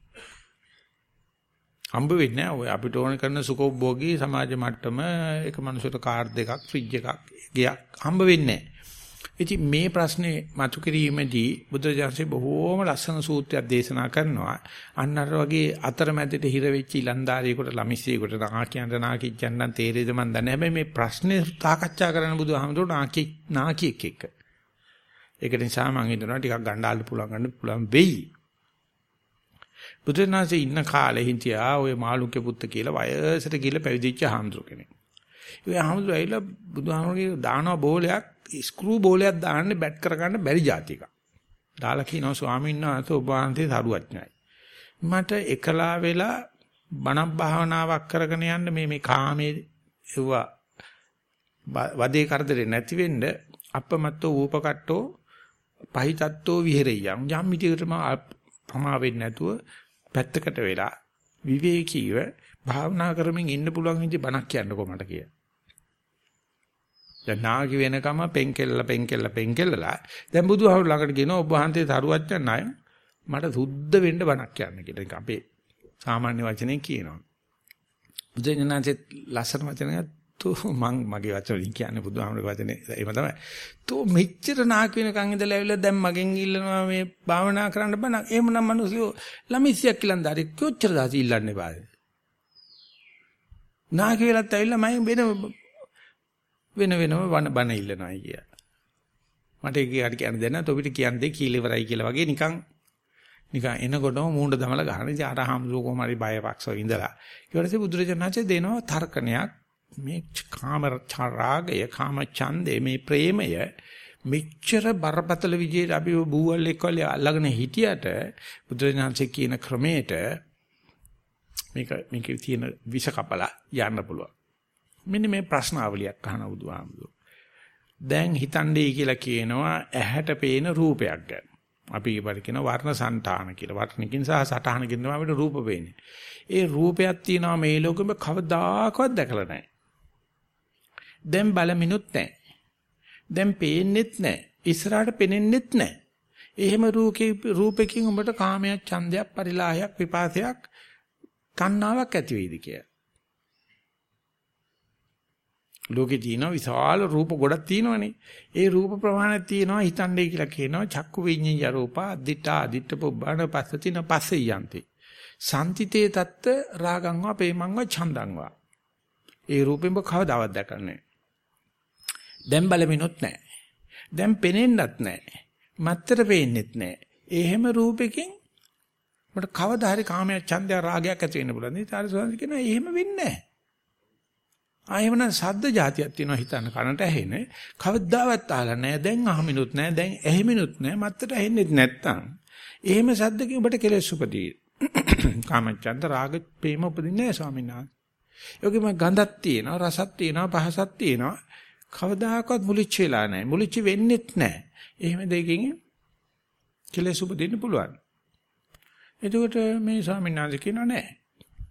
Speaker 1: හම්බ වෙන්නේ නැහැ. ඔය අපිට ඕන කරන සුඛෝභෝගී සමාජ මට්ටම එක මනුස්සයට කාර් දෙකක්, ෆ්‍රිජ් එකක්, ගයක් හම්බ වෙන්නේ නැහැ. ඉතින් මේ ප්‍රශ්නේ මතු කිරීමේදී බුදුරජාණන්සේ බොහෝම ලස්සන සූත්‍රයක් දේශනා කරනවා. අන්න අර වගේ අතරමැදට හිර වෙච්ච ඉලන්දාරියෙකුට ළමිස්සෙකුට නාකියන්ට නාකිච්චන්නම් තේරෙද මන් දන්නේ. හැබැයි මේ ප්‍රශ්නේ සාකච්ඡා කරන්න බුදුහාමුදුරුවෝ නාකි නාකියෙක් එක්ක. ඒක නිසා මම හිතනවා ටිකක් ගණ්ඩාලු පුළුවන් ගන්න පුළුවන් වෙයි. බුදුරජාණන්සේ ඉන්න කාලේ හිටියා ඔය මාළුක්‍ය පුත්ත කියලා වයසට ගිහලා පැවිදිච්ච හාමුදුරු කෙනෙක්. ඒ හාමුදුරු ඇවිල්ලා බුදුහාමුදුරුවෝ දානවා බෝලයක් ස්ක්‍රූ බෝලයක් දාන්න බැට් කරගන්න බැරි જાතික. දාලා කියනවා ස්වාමීන් වහන්සේ ඔබ වහන්සේ සරුවඥයි. මට එකලා වෙලා බණක් භාවනාවක් කරගෙන යන්න මේ මේ කාමයේ එවුවා වදේ කරදරේ නැති වෙන්න අපමත්තෝ ූපකට්ටෝ පහිතත්තෝ විහෙරියම් යම් මිටිකටම ප්‍රමා වෙන්නේ නැතුව පැත්තකට වෙලා විවේකීව භාවනා කරමින් ඉන්න පුළුවන් විදිහ බණක් කියන්නකෝ මට කියලා. දැන් නාගි වෙනකම පෙන්කෙල්ල පෙන්කෙල්ල පෙන්කෙල්ලලා දැන් බුදුහාමුදුර ළඟට කියනවා ඔබ වහන්සේ තරුවත් යන්නයි මට සුද්ධ වෙන්න බණක් කියන්න කියලා. ඒක අපේ සාමාන්‍ය වචනෙන් කියනවා. බුදුන්වහන්සේ ලස්සන වචනයක් තෝ මං මගේ වචන කියන්නේ බුදුහාමුදුරගේ වචනේ එහෙම තමයි. තෝ මෙච්චර නාකි වෙනකන් ඉඳලා ඇවිල්ලා දැන් මගෙන් ඉල්ලනවා මේ භාවනා කරන්න බණ. එහෙමනම් මිනිස්සු ළමිසියක් කියලා දාරි කොච්චර දාසි ඉල්ලන්නේ බාද. නාකි වෙලත් ඇවිල්ලා මම වෙන වෙන වෙනම වන බන ඉල්ලනවායි කිය. මට ඒක හරි කියන්න දෙන්න තොපිට කියන්නේ කීල ඉවරයි කියලා වගේ නිකන් නිකන් එනකොටම මූණට දමලා ගන්න. ඉතින් අර හම්සෝ කොහම හරි බයපක්ෂව ඉඳලා. ඊට පස්සේ බුදුරජාණන්සේ දෙනවා තර්කණයක් මේ කාම රාගය කාම ඡන්දේ මේ ප්‍රේමය මෙච්චර බරපතල විදියට අපි බූවල් එක්කල අල්ලගෙන හිටියට බුදුරජාණන්සේ කියන ක්‍රමයට මේක මේකේ තියෙන විෂ කපලා යන්න පුළුවන්. මෙන්න මේ ප්‍රශ්නාවලියක් අහන බුදුහාමුදුරුවෝ. දැන් හිතන්නේ කියලා කියනවා ඇහැට පේන රූපයක් ගැන. අපි ඒකට කියන වර්ණ సంతාන කියලා. වර්ණකින් සහ සටහනකින් තමයි අපිට රූප පේන්නේ. ඒ රූපයක් තියෙනවා මේ ලෝකෙම කවදාකවත් දැකලා නැහැ. දැන් බලමිනුත් නැහැ. දැන් පේන්නෙත් නැහැ. ඉස්සරහට පෙනෙන්නෙත් නැහැ. එහෙම රූපේ රූපකින් උඹට කාමයක්, ඡන්දයක්, පරිලාහයක්, විපාසයක්, තණ්හාවක් ඇති වෙයිද කියලා. ලෝකේ තියෙන විශාල රූප ගොඩක් තියෙනවනේ. ඒ රූප ප්‍රමාණයක් තියෙනවා හිතන්නේ කියලා කියනවා චක්කු විඤ්ඤාය රූපා අදිටා අදිට්ඨ පුබ්බාන පස්සතින පස්සේ යන්ති. සම්තිතේ තත්ත රාගං වා ප්‍රේමං වා ඡන්දං වා. ඒ රූපෙම කවදාවත් දැකන්නේ දැන් බලමිනුත් නැහැ. දැන් පෙනෙන්නත් නැහැ. මත්තර පේන්නෙත් නැහැ. එහෙම රූපෙකින් මට කවදා හරි කාමයක් ඡන්දය රාගයක් ඇති වෙන්න පුළුවන්. ඒ තාරසෝන්ස කියනවා එහෙම වෙන්නේ නැහැ. ආයෙමනම් සද්ද જાතියක් තියෙනවා හිතන්න කනට ඇහෙන. කවදාවත් අහලා නැහැ. දැන් අහමිනුත් නැහැ. දැන් ඇහිමිනුත් නැහැ. මත්තට ඇහෙන්නෙත් නැත්තම්. එහෙම සද්දකින් ඔබට කෙලෙස් උපදී. <coughs> කාමචන්ද රාග ප්‍රේම උපදින්නේ නැහැ ස්වාමීන් වහන්සේ. යෝගිම ගඳක් තියෙනවා, රසක් තියෙනවා, පහසක් තියෙනවා. කවදාකවත් මුලිච්ච වෙලා නැහැ. මුලිච්ච වෙන්නෙත් නැහැ. එහෙම දෙයකින් කෙලෙස් උපදින්න පුළුවන්. එතකොට මේ ස්වාමීන් වහන්සේ කියනවා නෑ.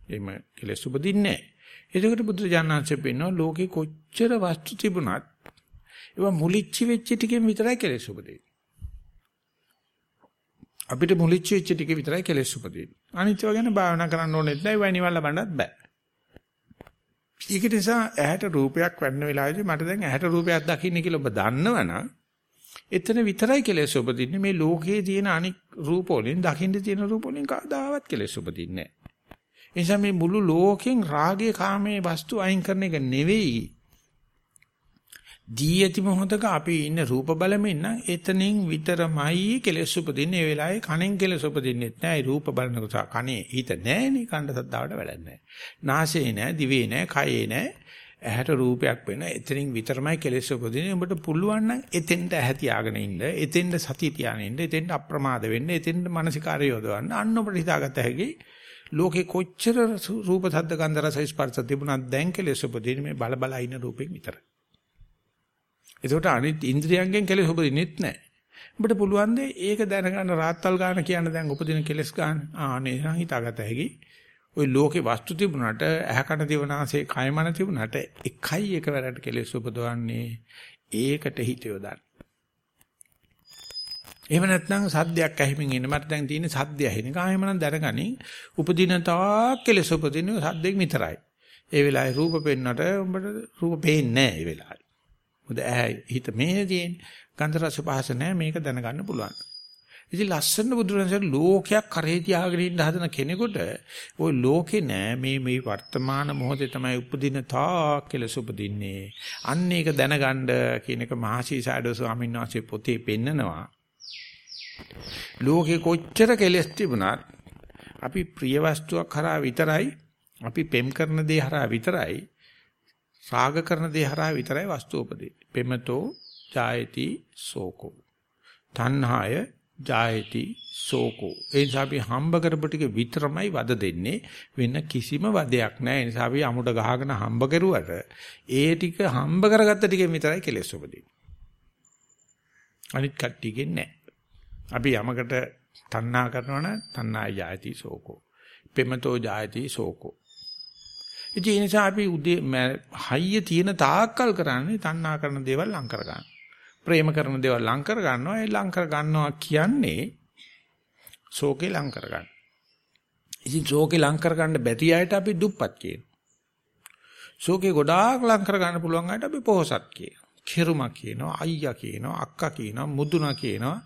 Speaker 1: එහෙම කෙලෙස් උපදින්නේ නෑ. එතකොට බුදුරජාණන්සේ පෙන්නනවා ලෝකේ කොච්චර වස්තු තිබුණත් ඒවා මුලිච්ච වෙච්ච ටිකෙන් විතරයි කෙලෙස් උපදින්නේ. අපිට මුලිච්ච වෙච්ච ටික විතරයි කෙලෙස් උපදින්නේ. අනිත් ඒවා ගැන භාවනා කරන්න ඕනෙත් නෑ. ඒවා නිවල්ලා බණ්ඩත් බෑ. ඒක නිසා ඇහැට රූපයක් වෙන්න වෙලාවේදී මට දැන් ඇහැට රූපයක් දකින්න කියලා ඔබ දන්නවනම් එතන විතරයි කෙලෙස් උපදින්නේ මේ ලෝකයේ තියෙන අනික් රූප වලින් දකින්න තියෙන රූප වලින් කවදාවත් කෙලෙස් උපදින්නේ නැහැ. ඒ නිසා මේ මුළු ලෝකෙන් රාගයේ කාමයේ වස්තු අයින් කරන එක නෙවෙයි. දී ඇති මොහොතක අපි ඉන්න රූප බලමින් නම් එතනින් විතරමයි කෙලෙස් උපදින්නේ. ඒ වෙලාවේ කණෙන් කෙලෙස් උපදින්නේ නැහැ. රූප බලනකොට කනේ හිත නැහැනේ. කණ්ඩ සද්දාවට වැඩක් නැහැ. නාසයේ නැහැ, දිවේ නැහැ, කයේ නැහැ. ඇහැට රූපයක් වෙන එතනින් විතරමයි කෙලෙස් උපදින්නේ. උඹට පුළුවන් නම් එතෙන්ට ඇහැ තියාගෙන ඉන්න, එතෙන්ට සතිය තියාගෙන ඉන්න, එතෙන්ට අප්‍රමාද වෙන්න, එතෙන්ට මානසිකාරය යොදවන්න. අන්න ඔබට හිතාගත්ත හැකි ලෝකේ කොච්චර රූප සද්ද ගන්ධ රස ස්පර්ශ තිබුණත් දැන් කෙලෙස් උපදින්නේ මේ බල බල ඉන්න රූපෙන් විතරයි. ඒකට අනිත් ඉන්ද්‍රියයන්ගෙන් කෙලෙස් උපදින්නෙත් නැහැ. උඹට පුළුවන් ද ඒක දැනගන්න රාත්තල් ගන්න කියන දැන් උපදින කෙලෙස් ගන්න. ආනේ හිතාගත්ත හැකි ওই ලෝකේ වස්තු තිබුණාට ඇහැකන දිවනාසේ කයමන තිබුණාට එකයි එකවරට කෙලෙස් උපදවන්නේ ඒකට හිත යොදන්න. එහෙම නැත්නම් සද්දයක් ඇහිමින් ඉන්න මට දැන් තියෙන්නේ සද්දය ඇහෙන එක ආයෙමනම් දැනගනි උපදින තා කෙලෙස් උපදින සද්දෙක් විතරයි. ඒ වෙලාවේ රූප පෙන්නට උඹට රූප පේන්නේ නැහැ ඒ වෙලාවේ. මොකද ඇහැ හිත මේ තියෙන්නේ ගන්ධ රස පහස නැහැ මේක දැනගන්න පුළුවන්. ඉතින් ලස්සන බුදුරජාණන් ලෝකයක් කරේ තියාගෙන ඉන්න හදන කෙනෙකුට ওই ලෝකේ නෑ මේ මේ වර්තමාන මොහොතේ තමයි උපදින තා කියලා උපදින්නේ. අන්න ඒක දැනගන්න කියන එක මහසි සාඩෝ ස්වාමීන් වහන්සේ පොතේ පෙන්නනවා. ලෝකේ කොච්චර කෙලස් තිබුණත් අපි ප්‍රිය වස්තුවක් හරහා විතරයි අපි පෙම් කරන දේ හරහා විතරයි රාග කරන දේ හරහා විතරයි වස්තු උපදී. පෙමතෝ ජායති සෝකෝ. තණ්හාය ජායති සෝකෝ. ඒ නිසා අපි හම්බ කරපු ටික විතරමයි වද දෙන්නේ. වෙන කිසිම වදයක් නැහැ. ඒ නිසා අපි අමුඩ ගහගෙන හම්බ කරුවට ඒ ටික හම්බ කරගත්ත ටිකෙන් විතරයි කෙලෙස් උපදින්නේ. අනිත් කට්ටියගෙන් නැහැ. අපි යමකට තණ්හා කරනවා නම් තණ්හා ජායති සෝකෝ පෙමතෝ ජායති සෝකෝ ඉතින් ඒ නිසා අපි උදේ හයිය තියෙන තාක්කල් කරන්නේ තණ්හා කරන දේවල් ලං කර ගන්න ප්‍රේම කරන දේවල් ලං කර ගන්නවා. ඒ ලං කර ගන්නවා කියන්නේ ශෝකේ ලං කර ගන්න. ඉතින් ශෝකේ ලං කර ගන්න බැරි අයට අපි දුප්පත් කියනවා. ශෝකේ ගොඩාක් ලං කර ගන්න පුළුවන් අයට අපි පොහසත් කියනවා. කෙරුමා කියනවා, අයියා කියනවා, අක්කා කියනවා, මුදුනා කියනවා,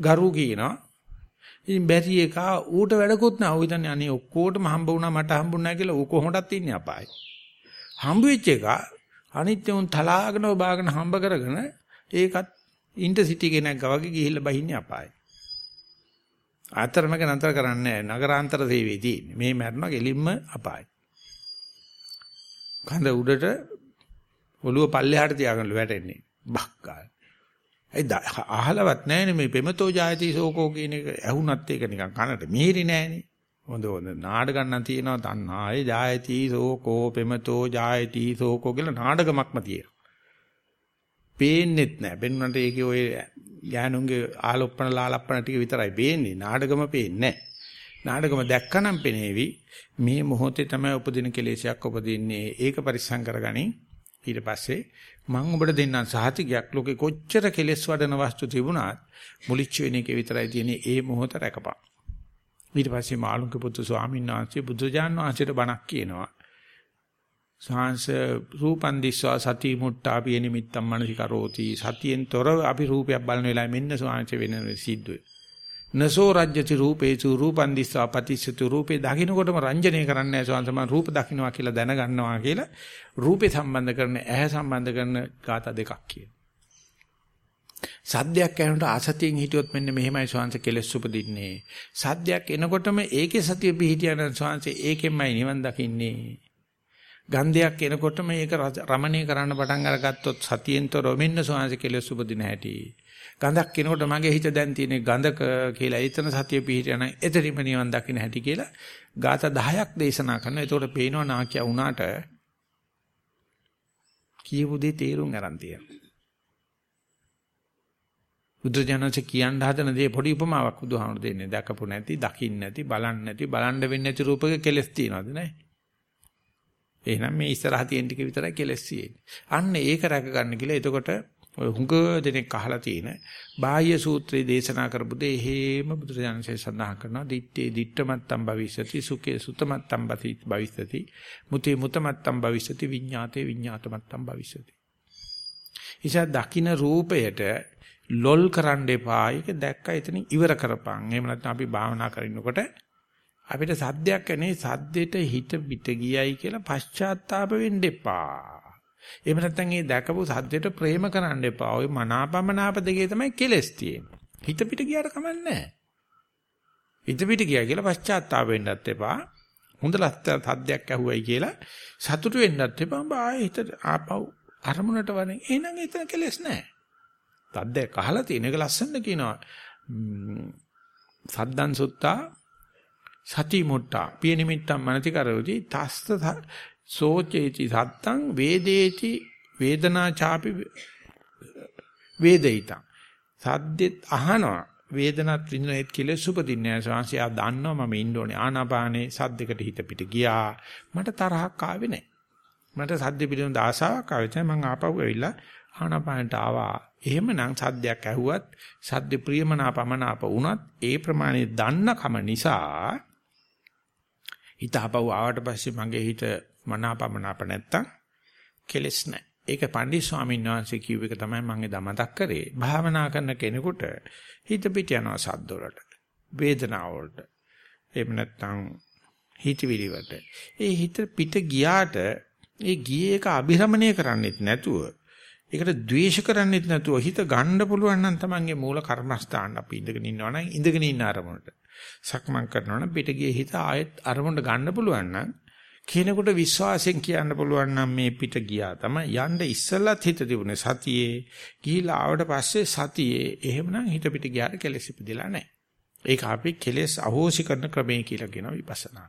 Speaker 1: ගරු කියනවා. ඉතින් බැරි එක ඌට වැඩකුත් නැහැ. ඌ හිතන්නේ අනේ ඔක්කොටම හම්බ වුණා මට හම්බුනේ නැහැ කියලා ඌ කොහොමදත් ඉන්නේ අපායේ. හම්බ වෙච්ච එක අනිත්‍ය උන් තලාගෙන ඔබාගෙන හම්බ කරගෙන ඒකත් ඉන්ටර්සිටි කෙනෙක් වගේ ගිහිල්ලා බහින්නේ අපායි. ආතරමක නතර කරන්නේ නගරාන්තර සේවයේදී මේ මරණ ගෙලින්ම අපායි. කඳ උඩට ඔළුව පල්ලෙහාට තියාගෙන වැටෙන්නේ. බක්කාල. ඒ අහලවත් නැහැනේ මේ පෙමතෝ ජායති සෝකෝ කියන එක ඇහුණත් ඒක නිකන් කනට මිහිරි නෑනේ. හොඳ හොඳ නාටකම් නම් තියෙනවා තණ්හාය ජායති සෝකෝ පෙමතෝ ජායති සෝකෝ කියලා නාටකමක්ම තියෙනවා. පේන්නෙත් නෑ. බෙන්නුන්ට ඒකේ ඔය ඥානුන්ගේ ආලොප්පන ලාලප්පන ටික විතරයි පේන්නේ. නාටකම පේන්නේ නෑ. නාටකම දැක්කනම් පෙනේවි මේ මොහොතේ තමයි උපදින කෙලෙසයක් උපදින්නේ. ඒක පරිස්සම් කරගනින්. ඊට පස්සේ මම ඔබට දෙන්නම් සහතිකයක් ලෝකේ කොච්චර කෙලෙස් වඩන වස්තු තිබුණත් මුලිච්ච වෙන එකේ විතරයි තියෙන්නේ ඒ මොහොත රැකපන්. ඊට පස්සේ මාළුන්ගේ පුතු ස්වාමීන් වහන්සේ බුදුජාන් වහන්සේට බණක් කියනවා. සාංශ රූපන් දිස්වා සති මුට්ටාපි නිමිත්තම් මනසිකරෝති සතියෙන් තොරව අපි රූපයක් බලන වෙලාවෙ මෙන්න සාංශ වෙන සිද්ධුවේ. නසෝ රජ්‍යති රූපේසු රූපන් දිස්වා පටිච්චතු රූපේ දකින්නකොටම රංජනය කරන්නේ නැහැ සාංශ මම රූප දකින්නවා කියලා දැනගන්නවා කියලා රූපේ සම්බන්ධ කරන ඇහැ සම්බන්ධ කරන ગાතා දෙකක් කියනවා. සද්දයක් ඇහෙනකොට ආසතියෙන් හිටියොත් මෙන්න මෙහෙමයි ස්වාංශ කෙලස් උපදින්නේ. සද්දයක් එනකොටම ඒකේ සතිය පිහිටියනම් ස්වාංශ ඒකෙන්මයි නිවන් දකින්නේ. ගන්ධයක් එනකොට මේක රමණීය කරන්න පටන් අරගත්තොත් සතියෙන්තර මෙන්න සෝවාන්ස කෙලෙස් උපදින හැටි. ගඳක් එනකොට මගේ හිත දැන් තියෙන ගඳක කියලා එතන සතිය පිහිටියන එතරිම නිවන් දකින්න හැටි කියලා ગાත 10ක් දේශනා කරනවා. ඒතකොට පේනවා නාකිය වුණාට කියපු දේ තේරුම් ගන්න තියෙනවා. බුදු දඥාන්සේ කියන්න හදන දේ පොඩි උපමාවක් බුදුහාමුදුරු දෙන්නේ. දැකපු නැති, දකින්න නැති, බලන්න නැති, බලන්න වෙන්නේ නැති රූපක කෙලස් තියනවාද නැහැ? එහෙනම් මේ ඉස්සරහ තියෙන ටික විතරයි කෙලස් තියෙන්නේ. අන්න ඒක රැක ගන්න කියලා එතකොට ඔය හුඟ දෙනෙක් අහලා තියෙන බාහ්‍ය සූත්‍රයේ දේශනා කරපු දේ හේම බුදුරජාණන්සේ සඳහන් කරනවා දිත්තේ දිට්ඨමත්තම් භවිෂති සුඛේ සුතමත්තම් භවිෂති මුතේ මුතමත්තම් භවිෂති විඤ්ඤාතේ විඤ්ඤාතමත්තම් භවිෂති. ඉතින් දකින්න රූපයට ලොල් කරන්න එපා. ඒක දැක්කා එතනින් ඉවර කරපන්. එහෙම නැත්නම් අපි භාවනා කරනකොට අපිට සද්දයක් එනේ සද්දෙට හිත පිට ගියයි කියලා පශ්චාත්තාප වෙන්න එපා. එහෙම නැත්නම් මේ දැකපු සද්දෙට ප්‍රේම කරන්න එපා. ওই මනාපමනාප දෙකේ තමයි කෙලස් තියෙන්නේ. හිත පිට ගියාට කමන්නේ නැහැ. හිත පිට ගියා කියලා පශ්චාත්තාප වෙන්නත් එපා. හොඳ ලස්සන සද්දයක් ඇහුවයි කියලා සතුටු වෙන්නත් එපා. ආයෙ හිත ආපහු අරමුණට වරෙන්. එහෙනම් එතන කෙලස් නැහැ. සද්දයක් අහලා තියෙන එක ලස්සනද කියනවා. සද්දන් සුත්තා සති මුට්ටා පිය නිමිත්තම් මනති කරෝති තස්ස සෝචේති සත්තං වේදේති වේදනා ചാපි වේදිතං සද්දෙත් අහනවා. වේදනත් විඳිනෙත් කියලා සුපදින්නේ නැහැ. ශාංශය දන්නවා මම ඉන්න ඕනේ ආනාපානේ. සද්දෙකට හිත පිට ගියා. මට තරහක් ආවේ නැහැ. මට සද්ද පිළිබඳ ආසාවක් ආවේ නැහැ. මං ආපහු ඇවිල්ලා ආනාපානට ආවා. එහෙමනම් සද්දයක් ඇහුවත් සද්ද ප්‍රියමනාපමනාප වුණත් ඒ ප්‍රමාණය දන්න කම නිසා හිත ආපහු ආවට පස්සේ මගේ හිත මනාපමනාප නැත්තම් කෙලස් නැහැ. ඒක පණ්ඩිත ස්වාමීන් වහන්සේ කිව්ව එක තමයි මම එදා මතක් කරේ. භාවනා කරන කෙනෙකුට හිත පිට යනවා සද්ද වලට, වේදනාව වලට. එහෙම නැත්තම් හිතවිලි වලට. ඒ හිත පිට ගියාට ඒ ගියේ එක අභිරමණය කරන්නෙත් නැතුව ඒකට ද්වේෂ කරන්නෙත් නැතුව හිත ගන්න පුළුවන් නම් තමන්ගේ මූල කර්මස්ථාන අපි ඉඳගෙන ඉන්නවා නම් ඉඳගෙන ඉන්න අරමුණට සක්මන් කරනවා නම් පිට ගියේ හිත ආයෙත් අරමුණට ගන්න පුළුවන් නම් කෙනෙකුට විශ්වාසයෙන් කියන්න පුළුවන් නම් මේ පිට ගියා තමයි යන්න ඉස්සෙල්ලත් හිත තිබුණේ සතියේ ගිහිලා ආවට පස්සේ සතියේ එහෙමනම් හිත පිට ගියාට කෙලෙස් ඉපදිලා නැහැ. ඒක අපි කෙලෙස් අහෝසි කරන ක්‍රමය කියලා කියන විපස්සනා.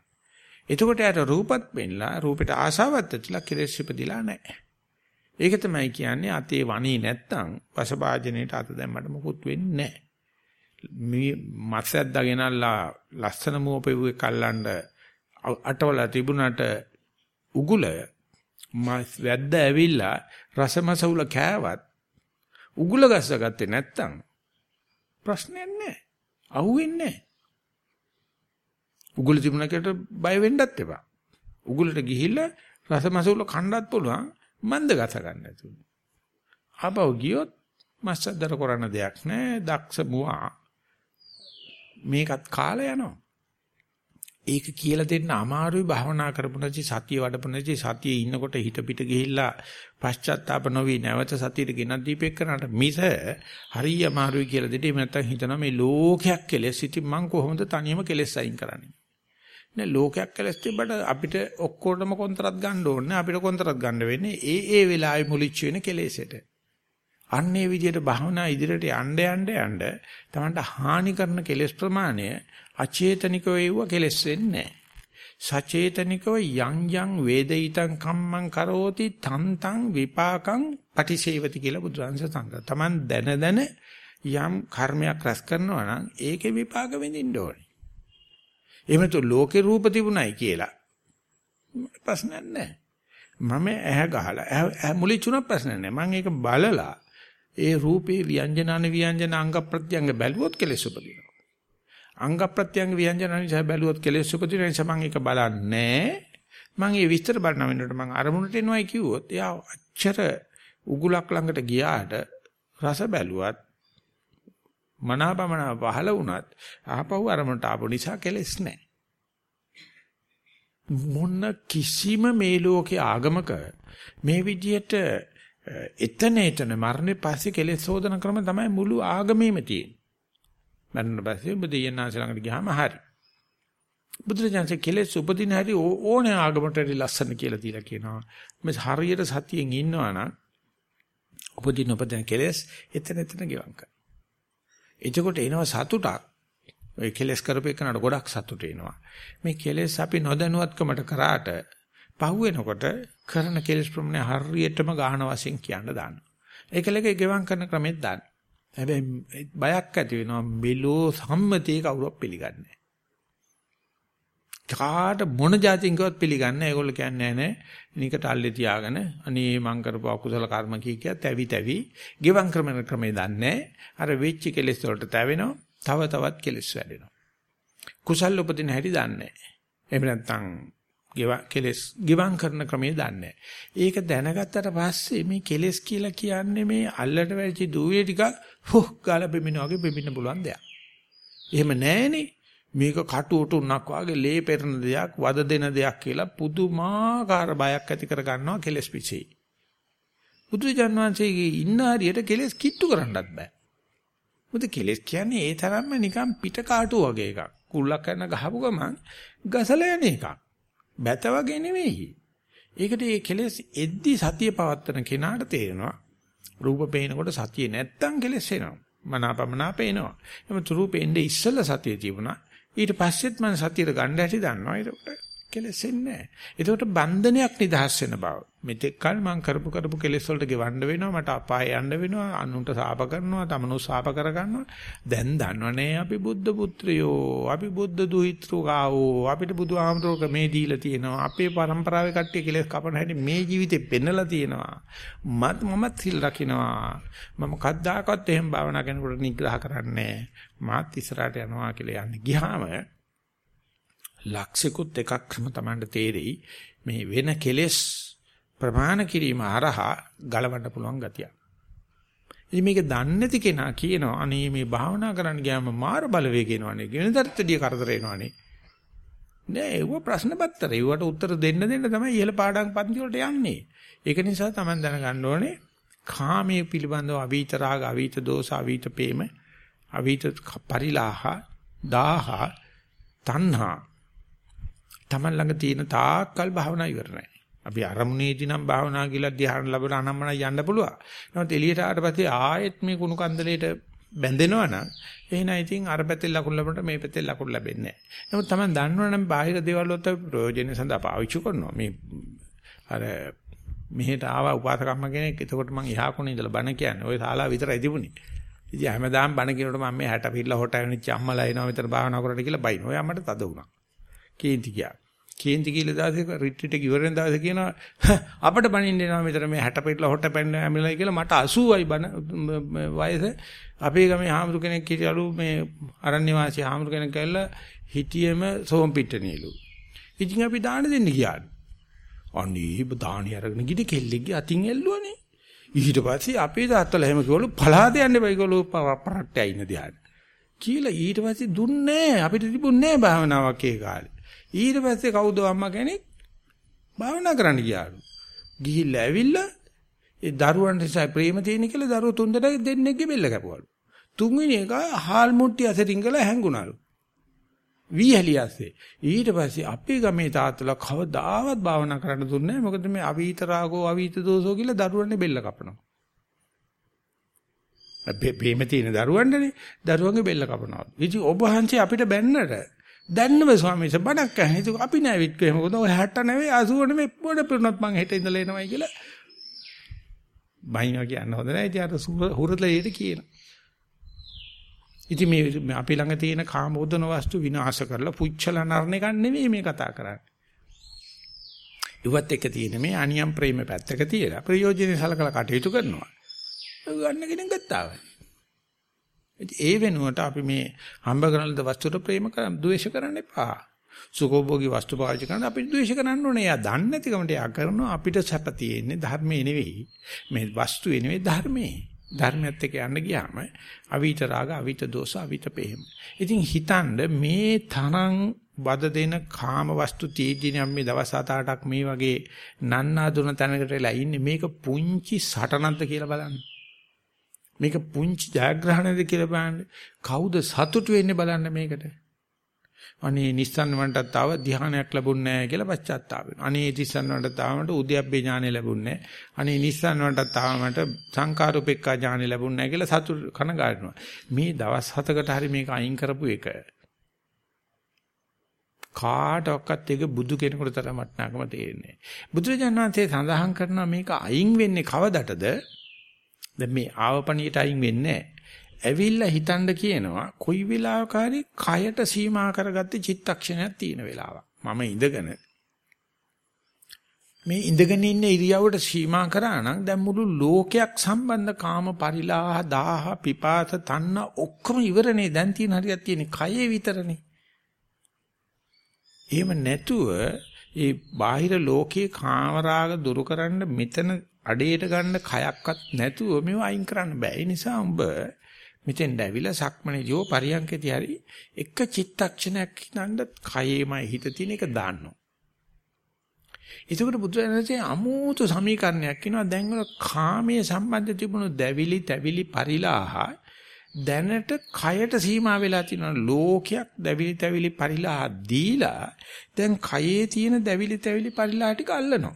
Speaker 1: එතකොට යට රූපත් වෙන්නලා රූපෙට ආසාවත් ඇතිලා කෙලෙස් ඉපදිලා නැහැ. ඒක තමයි කියන්නේ අතේ වණී නැත්තම් වසභාජනයේට අත දැම්මට මොකුත් වෙන්නේ නැහැ. මේ මත්සක් දාගෙනල්ලා ලස්සන මෝපෙව්වේ කල්ලන්න අටවල තිබුණාට උගුල වැද්ද ඇවිල්ලා රසමසවුල කෑවත් උගුල ගස්සගත්තේ නැත්තම් ප්‍රශ්නයක් නැහැ. අහුවෙන්නේ නැහැ. උගුල තිබුණකට බය වෙන්නත් එපා. උගුලට ගිහිල්ලා රසමසවුල කන්නත් පුළුවන් මන්ද ගස ගන්න නැතුව. ආපහු ගියොත් මස්සද්දර කරන්න දෙයක් නැහැ. දක්ෂ මුවා මේකත් කාලය යනවා. ඒක කියලා දෙන්න අමාරුයි භාවනා කරපු නැති සතිය වඩපු නැති සතියේ ඉන්නකොට හිත පිට ගිහිල්ලා පශ්චාත්තාප නොවි නැවත සතියට ගෙනත් දීපෙක් කරනට මිස හරිය අමාරුයි කියලා දෙන්න. එහෙම නැත්නම් හිතනවා මේ ලෝකයක් කෙලෙස් ඉතින් මං කොහොමද තනියම කෙලෙස් අයින් කරන්නේ? නේ ලෝකයක් කෙලස් තිබ්බට අපිට ඔක්කොටම කොන්තරත් ගන්න ඕනේ අපිට කොන්තරත් ගන්න වෙන්නේ ඒ ඒ වෙලාවේ මුලිච්ච වෙන කෙලෙසට. අන්නේ විදිහට භාවනා ඉදිරියට යන්න යන්න යන්න තමන්ට හානි කරන කෙලෙස් ප්‍රමාණය අචේතනිකව ඒව කෙලෙස් වෙන්නේ සචේතනිකව යං යං වේදිතං කම්මං කරෝති තන්තං විපාකං පටිසේවති කියලා බුදුරජාණන් සඳහන් තමන් දැන දැන යම් කර්මයක් රැස් කරනවා නම් ඒකේ විපාක විඳින්න ඕනේ. එහෙම නැතු ලෝකේ රූප තිබුණයි කියලා ප්‍රශ්නයක් නැහැ. මම ඇහැ ගහලා ඇහැ මුලිචුණ ප්‍රශ්න නැහැ. මම ඒක බලලා ඒ රූපේ ව්‍යංජන අන ව්‍යංජන අංග ප්‍රත්‍යංග බැලුවොත් කෙලෙස් උපදිනවා. අංග ප්‍රත්‍යංග ව්‍යංජන අනිසා බැලුවොත් කෙලෙස් උපදින නිසා මම ඒක බලන්නේ මම ඒ විස්තර බලන වෙනකොට මම අරමුණට එනවයි කිව්වොත් එයා අච්චර උගුලක් ළඟට ගියාට රස බැලුවත් මනාපමන පහල වුණත් ආපහු අරමුණට ආපු නිසා කෙලෙස් නැහැ. මොන කිසිම මේ ලෝකේ ආගමක මේ විදියට එතන එතන මරණය පස්සේ කෙලෙස් සෝදන ක්‍රම තමයි මුළු ආගමේම තියෙන්නේ. මරණ පස්සේ ඔබ දෙයන්නාස ළඟට ගියාම හරි. බුදුරජාණන්සේ කෙලෙස් උපදින හැටි ඕනේ ආගමට ලස්සන කියලා දීලා කියනවා. මේ හරියට සතියෙන් ඉන්නවා නම් උපදින උපදින කෙලෙස් එතන එතන ගෙවම් කරනවා. එතකොට එනවා සතුටක්. ඔය කෙලෙස් කරපේකනට ගොඩක් සතුට එනවා. මේ කෙලෙස් අපි නොදැනුවත්කමට කරාට පහුවෙනකොට කරන කෙලෙස් ප්‍රමාණය හරියටම ගාහන වශයෙන් කියන්න දානවා. ඒකලක ගෙවම් කරන ක්‍රමෙත් දාන්න. හැබැයි බයක් ඇති වෙනවා මෙලෝ සම්මතිය කවුරුත් පිළිගන්නේ නැහැ. කාට මොන જાතින්කවත් පිළිගන්නේ නැහැ. ඒගොල්ලෝ කියන්නේ නැහැ. නිකට අල්ලේ තියාගෙන අනේ මං කරපු අකුසල කර්ම කී කිය තැවි තැවි ගෙවම් ක්‍රමන ක්‍රමේ දන්නේ අර වෙච්ච කෙලෙස් වලට තැවෙනවා. තව තවත් කෙලෙස් වැඩෙනවා. කුසල් උපදින හැටි දන්නේ නැහැ. එහෙම නැත්නම් ගෙව කෙලස් ගිවං කරන ක්‍රමයේ දන්නේ ඒක දැනගත්තට පස්සේ මේ කෙලස් කියලා කියන්නේ මේ අල්ලට වැච්ච දූවේ ටික හොක් ගාලා බෙමින වගේ බෙමින්න පුළුවන් දෙයක්. එහෙම නැහනේ. මේක කටුවට උන්නක් වාගේ ලේ පෙරන දෙයක් වද දෙන දෙයක් කියලා පුදුමාකාර බයක් ඇති කර ගන්නවා කෙලස් පිචේ. බුදුජාන විශ්වයේ ඉන්න හරියට කෙලස් කිට්ටු කරන්නත් බෑ. මොකද කෙලස් කියන්නේ ඒ තරම්ම නිකන් පිට කාටු වගේ එකක්. කුල්ලක් කරන ගහපු ගමන් ගසලා යන එකක්. බැත වගේ නෙවෙයි. ඒකට මේ කෙලෙස් එද්දි සතිය පවත්තන කෙනාට තේරෙනවා රූප පේනකොට සතිය නැත්තම් කෙලෙස් එනවා. මනාපමනා පේනවා. එහම රූපෙන්නේ ඉස්සෙල්ලා සතිය තිබුණා. ඊට පස්සෙත් මම සතියට ගන්න හැටි දන්නවා. ඒකට කෙලෙසෙන්නේ නැහැ. ඒකට බන්ධනයක් නිදහස් වෙන බව. මෙතෙක් කල මම කරපු කරපු කෙලෙස් වලට ගෙවන්න වෙනවා. මට අපාය යන්න වෙනවා. අනුන්ට සාප කරනවා. තමනු සාප කර ගන්නවා. දැන් දන්නවනේ අපි බුද්ධ පුත්‍රයෝ. අපි බුද්ධ දුහිතෘකාවෝ. අපිට බුදුහාමරෝක මේ දීලා තියෙනවා. අපේ પરම්පරාවේ කට්ටිය කෙලෙස් කපන හැටි මේ ජීවිතේ පෙන්නලා තියෙනවා. මත් මමත් සිල් රකින්නවා. මම කද්දාකවත් එහෙම භාවනා කරනකොට නිග්‍රහ කරන්නේ මාත් ඉස්සරහට යනවා කියලා යන්නේ. ගියාම ලක්ෂිකුත් එකක්ම Tamanට තේරෙයි මේ වෙන කෙලෙස් ප්‍රමාණ කිරීම හරහා ගලවන්න පුළුවන් ගතිය. ඉතින් මේක දන්නේ නැති කෙනා කියනවා අනේ මේ භාවනා කරන්න ගියාම මාර බලවේග එනවනේ. ගෙනදට්ටිය කරදර එනවනේ. නෑ ඒව ප්‍රශ්න පත්‍ර. ඒවට උත්තර දෙන්න දෙන්න තමයි ඉහළ පාඩම් පන්ති වලට යන්නේ. ඒක නිසා Taman දැනගන්න ඕනේ කාමයේ පිළිබඳව අවීත රාග, අවීත දෝෂ, අවීත ප්‍රේම, අවීත පරිලාහ, දාහ, තණ්හා Taman ළඟ තියෙන තාක්කල් භාවනා ඉවර නැහැ. අපි අරමුණේදී නම් භාවනා කියලා ධ්‍යාන ලැබලා අනම්මන යන්න පුළුවන්. නමුත් එළියට ආවට පස්සේ ආයෙත් මේ කුණු කන්දලේට බැඳෙනවා නම් එහෙනම් ඉතින් අර පැත්තේ ලකුණු ලැබුණට මේ පැත්තේ ලකුණු ලැබෙන්නේ නැහැ. නමුත් Taman දන්නවනම් බාහිර දේවල් වලට ප්‍රයෝජනෙ සඳහා පාවිච්චි කරනවා. මේ අර මෙහෙට ආවා උපාසකම්ම කෙනෙක්. එතකොට මං එහා කොනේ ඉඳලා බණ කියන්නේ. ওই ශාලාව විතරයි තිබුණේ. ඉතින් හැමදාම බණ කියනකොට මම මේ 60 පිටලා හොට වෙනිච්ච අම්මලා එනවා විතර භාවනා කරලා කියලා බයින. ඔය අම්මට තද වුණා. කේන්ති ගියා. කේන්ති කියලා දාසේ රිට්‍රීට් එක ඉවරෙන් දාසේ කියනවා අපිට බණින්න එනවා මෙතන මේ 60 පිටලා හොට පැන්න ඇමිලයි කියලා මට 80යි බණ වයස අපේ ගමේ හාමුදුර කෙනෙක් හිටියලු මේ අරණ්‍ය වාසී හාමුදුර කෙනෙක් ඇවිල්ලා හිටියෙම සෝම් පිට්ටනියලු. ඉතින් අපි දාන දෙන්න ගියාලු. අනේ දානි අරගෙන ගිහින් කෙල්ලෙක්ගේ අතින් එල්ලුවනේ. ඊට පස්සේ අපේ තාත්තලා එහෙම කිව්වලු පලාද යන්න බයි කිව්වලු පරට්ටයි ඉන්න දිහාට. කියලා ඊට පස්සේ දුන්නේ අපිට තිබුණේ නැහැ භාවනාවක් ඒ කාලේ. ඊට පස්සේ කවුද අම්මා කෙනෙක් භාවනා කරන්න ගියාලු. ගිහිල්ලා ඇවිල්ලා ඒ දරුවන්ට ඉස්සයි ප්‍රේම තියෙන කියලා දරුවෝ තුන් දෙනෙක් දෙන්නෙක්ගේ බෙල්ල කැපුවලු. තුන්වෙනි එක හාල් මුට්ටි අතරින් ගලා හැංගුණලු. වීහලියස්සේ ඊට පස්සේ අපේ ගමේ තාත්තලා කවදාවත් භාවනා කරන්න දුන්නේ නැහැ මොකද මේ අවීත රාගෝ අවීත දෝෂෝ කියලා දරුවන්නේ බෙල්ල කපනවා. අපේ ප්‍රේම තියෙන දරුවන්ටනේ දරුවන්ගේ බෙල්ල කපනවා. ඉතින් ඔබ වහන්සේ අපිට බැන්නට දැන්නම ස්වාමීන් වහන්සේ බණක් අහන. ඒක අපි නෑ විත්කේ මොකද ඔය 60 නෙවෙයි 80 නෙවෙයි පොඩ පිරුණත් මං හෙට ඉඳලා එනවයි කියලා. බයිනවා කියන්න හොඳ නෑ. ඉතින් අර හුරතලේට කියන. ඉතින් මේ අපි ළඟ තියෙන කාමෝදන වස්තු විනාශ කරලා පුච්චලා නරන එක නෙවෙයි මේ කතා කරන්නේ. ඉවත් එක තියෙන මේ අනියම් ප්‍රේම පැත්තක තියලා ප්‍රයෝජනෙ සලකලා කටයුතු කරනවා. ගන්න කෙනෙක් ගත්තා වයි. ඒ වෙනුවට අපි මේ හම්බ කරන වස්තුවට ප්‍රේම කරන් ද්වේෂ කරන්න එපා. සුඛෝභෝගී වස්තු පාවිච්චි කරන අපි ද්වේෂ කරන්න ඕනේ. එයා දන්නේ නැතිකමට එයා කරනවා අපිට සැප තියෙන්නේ ධර්මයේ නෙවෙයි. මේ වස්තුවේ නෙවෙයි ධර්මයේ. ධර්මයත් එක්ක යන්න ගියාම අවිත රාග, අවිත දෝෂ, අවිත ප්‍රේම. ඉතින් හිතන්න මේ තරම් වද දෙන කාම වස්තු තීජිනම් මේ දවස් 7-8ක් මේ වගේ නන්නා දුන තැනකට වෙලා ඉන්නේ මේක පුංචි සටනක්ද කියලා බලන්න. මේක පුංචි ජයග්‍රහණයද කියලා බලන්න. කවුද සතුටු වෙන්නේ බලන්න මේකට. අනේ නිස්සන්න වන්ටත් ආව ධ්‍යානයක් ලැබුණ නැහැ කියලා පශ්චාත්තාප වෙනවා. අනේ නිස්සන්න වන්ටත් ආවමට උද්‍යප්පේ ඥානෙ ලැබුණ නැහැ. අනේ නිස්සන්න වන්ටත් ආවමට සංකාරූපෙක්කා ඥානෙ ලැබුණ නැහැ කියලා සතුට කනගාටුනවා. මේ දවස් හතකට හරි මේක අයින් කරපු එක කාටවත් ඒක බුදු කෙනෙකුට තරම් වටිනාකම තේරෙන්නේ නැහැ. බුදුරජාණන් වහන්සේ සඳහන් කරනවා මේක අයින් වෙන්නේ කවදටද? දැන් මේ ආවපණියට අයින් වෙන්නේ ඇවිල්ලා හිතන්න කියනවා කොයි වෙලාවක හරි කයට සීමා කරගත්ත චිත්තක්ෂණයක් තියෙන වෙලාවක්. මම ඉඳගෙන මේ ඉඳගෙන ඉන්න ඉරියව්වට සීමා කරා නම් දැන් මුළු ලෝකයක් සම්බන්ධ කාම පරිලාහ දාහ පිපාස තන්න ඔක්කොම ඉවරනේ දැන් තියෙන හරියක් තියෙන්නේ කයේ විතරනේ. එහෙම නැතුව ඒ බාහිර ලෝකයේ කාමරාග දුරු කරන්න මෙතන අඩේට ගන්න කයක්වත් නැතුව මේව අයින් කරන්න බෑ. ඒ නිසා උඹ මෙතෙන් දැවිලා සක්මණේජෝ පරියන්කේදී හරි එක චිත්තක්ෂණයක් හිතනද කයේමයි හිත තියෙන එක දාන්නවා. ඒකට බුදුරජාණන්සේ අමෝතු සමීකරණයක් කියනවා දැන් වල කාමයේ සම්බන්ධ තිබුණු දැවිලි, තැවිලි, පරිලාහ දැනට කයට සීමා වෙලා තියෙන ලෝකයක් දැවිලි තැවිලි පරිලාහ දීලා දැන් කයේ තියෙන දැවිලි තැවිලි පරිලාහ ටික අල්ලනවා.